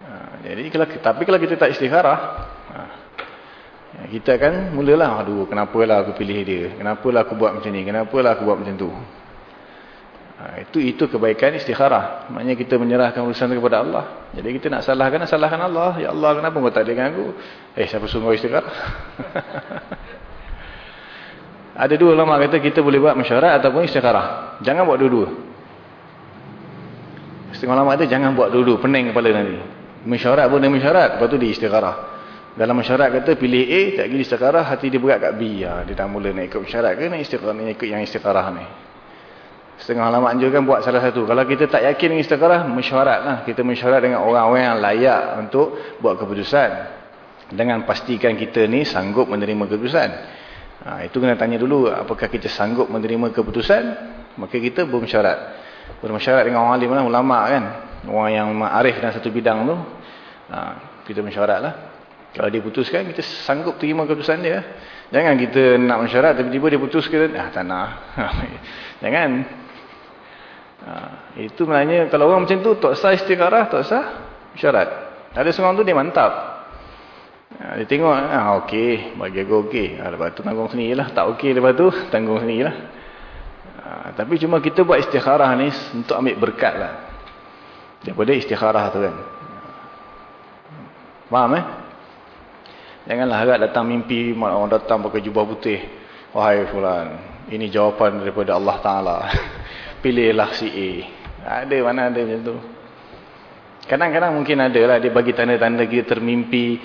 Ha, jadi kalau, tapi kalau kita tak istikharah, Ya, kita kan mulalah, aduh kenapalah aku pilih dia. Kenapalah aku buat macam ni. Kenapalah aku buat macam tu. Ha, itu itu kebaikan istikharah. Maknanya kita menyerahkan urusan kepada Allah. Jadi kita nak salahkan, salahkan Allah. Ya Allah kenapa kau tak dengan aku? Eh siapa sungguh istikharah? (laughs) Ada dua ulama kata kita boleh buat mesyuarat ataupun istikharah. Jangan buat dua-dua. Setengah ulama kata jangan buat dua-dua. Pening kepala nanti. Mesyuarat pun dia mesyuarat. Lepas tu di istikharah. Dalam masyarakat kata pilih A, tak gila istiqarah, hati dia berat kat B. Ya, dia dah mula nak ikut masyarakat ke nak istiqarah, nak ikut yang istiqarah ni. Setengah lama anjurkan buat salah satu. Kalau kita tak yakin dengan istiqarah, mesyuarat lah. Kita mesyuarat dengan orang-orang yang layak untuk buat keputusan. Dengan pastikan kita ni sanggup menerima keputusan. Ha, itu kena tanya dulu, apakah kita sanggup menerima keputusan? Maka kita bermesyuarat. Bermesyuarat dengan orang alim lah, ulama kan. Orang yang arif dalam satu bidang tu. Ha, kita mesyuarat lah. Kalau dia putuskan, kita sanggup terima keputusan dia. Jangan kita nak mensyarat, tiba-tiba dia putuskan. Ah, tak nak. (laughs) Jangan. Ha, itu maknanya, kalau orang macam tu, tak sah istiqarah, tak sah syarat. Ada seorang tu, dia mantap. Ha, dia tengok, ah, okey, bagi aku okey. Ha, lepas tu tanggung sendirilah. Tak okey lepas tu, (laughs) tanggung sendirilah. Ha, tapi cuma kita buat istikharah ni untuk ambil berkat lah. Daripada istikharah tu kan. Faham eh? Janganlah harap datang mimpi orang datang pakai jubah putih. Wahai fulan, ini jawapan daripada Allah Taala. (laughs) Pilihlah si A. Ada mana ada macam tu. Kadang-kadang mungkin ada lah dia bagi tanda-tanda kita termimpi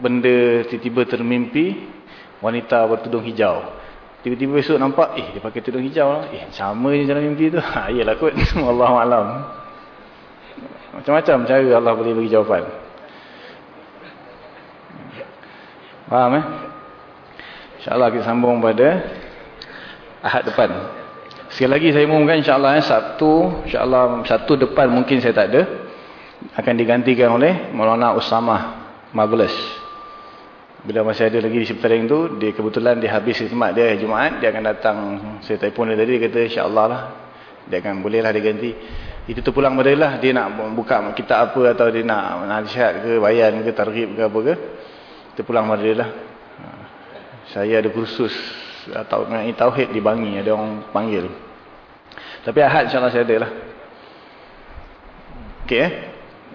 benda tiba-tiba termimpi wanita bertudung hijau. Tiba-tiba besok nampak eh dia pakai tudung hijau lah. Eh sama je dalam mimpi tu. (laughs) Ha iyalah kot. (laughs) Wallahu alam. Macam-macam cara Allah boleh bagi jawapan. Faham eh? InsyaAllah kita sambung pada Ahad depan. Sekali lagi saya umumkan insyaAllah eh, Sabtu, insyaAllah Sabtu depan mungkin saya tak ada. Akan digantikan oleh Maulana Usama Marvelous. Bila masih ada lagi di Septering tu, dia kebetulan dia habis khidmat dia Jumaat, dia akan datang. Saya telefon dia tadi, dia kata insyaAllah lah. Dia akan bolehlah diganti. Itu terpulang pada lah. Dia nak buka kitab apa atau dia nak nasihat ke, bayan ke, targhib ke apa ke kita pulang pada dia lah. Ha. Saya ada kursus atau mengenai tauhid di Bangi. Ada orang panggil. Tapi ahad insyaAllah saya ada lah. Okey eh.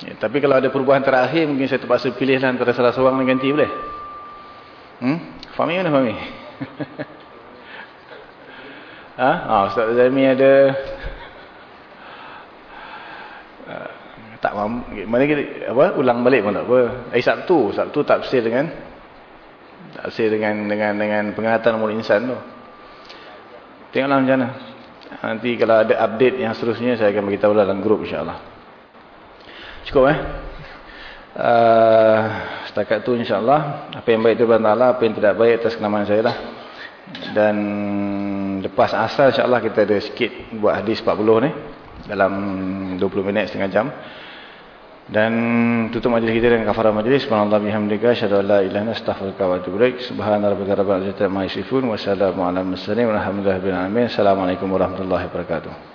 Ya, tapi kalau ada perubahan terakhir mungkin saya terpaksa pilih lah antara salah seorang yang ganti boleh? Hmm? Fahmi mana Fahmi? ha? (laughs) Oh, Ustaz Zami ada tak mampu mana kita apa ulang balik pun tak apa eh Sabtu Sabtu bersih dengan bersih dengan dengan dengan pengangatan mulut insan tu Tengoklah macam mana. Nanti kalau ada update yang seterusnya saya akan beritahu dalam grup insyaAllah. Cukup eh? Uh, setakat tu insyaAllah. Apa yang baik itu Allah, apa yang tidak baik atas kenamaan saya lah. Dan lepas asal insyaAllah kita ada sikit buat hadis 40 ni. Dalam 20 minit setengah jam. Dan tutup majlis kita dengan kafarah majlis. Subhanallah bihamdika. Asyadu ala ilahna astaghfirullah wa atubu ilaik. Subhanallah rabbika rabbil izzati amma yasifun. Wassalamualaikum warahmatullahi wabarakatuh. Assalamualaikum warahmatullahi wabarakatuh.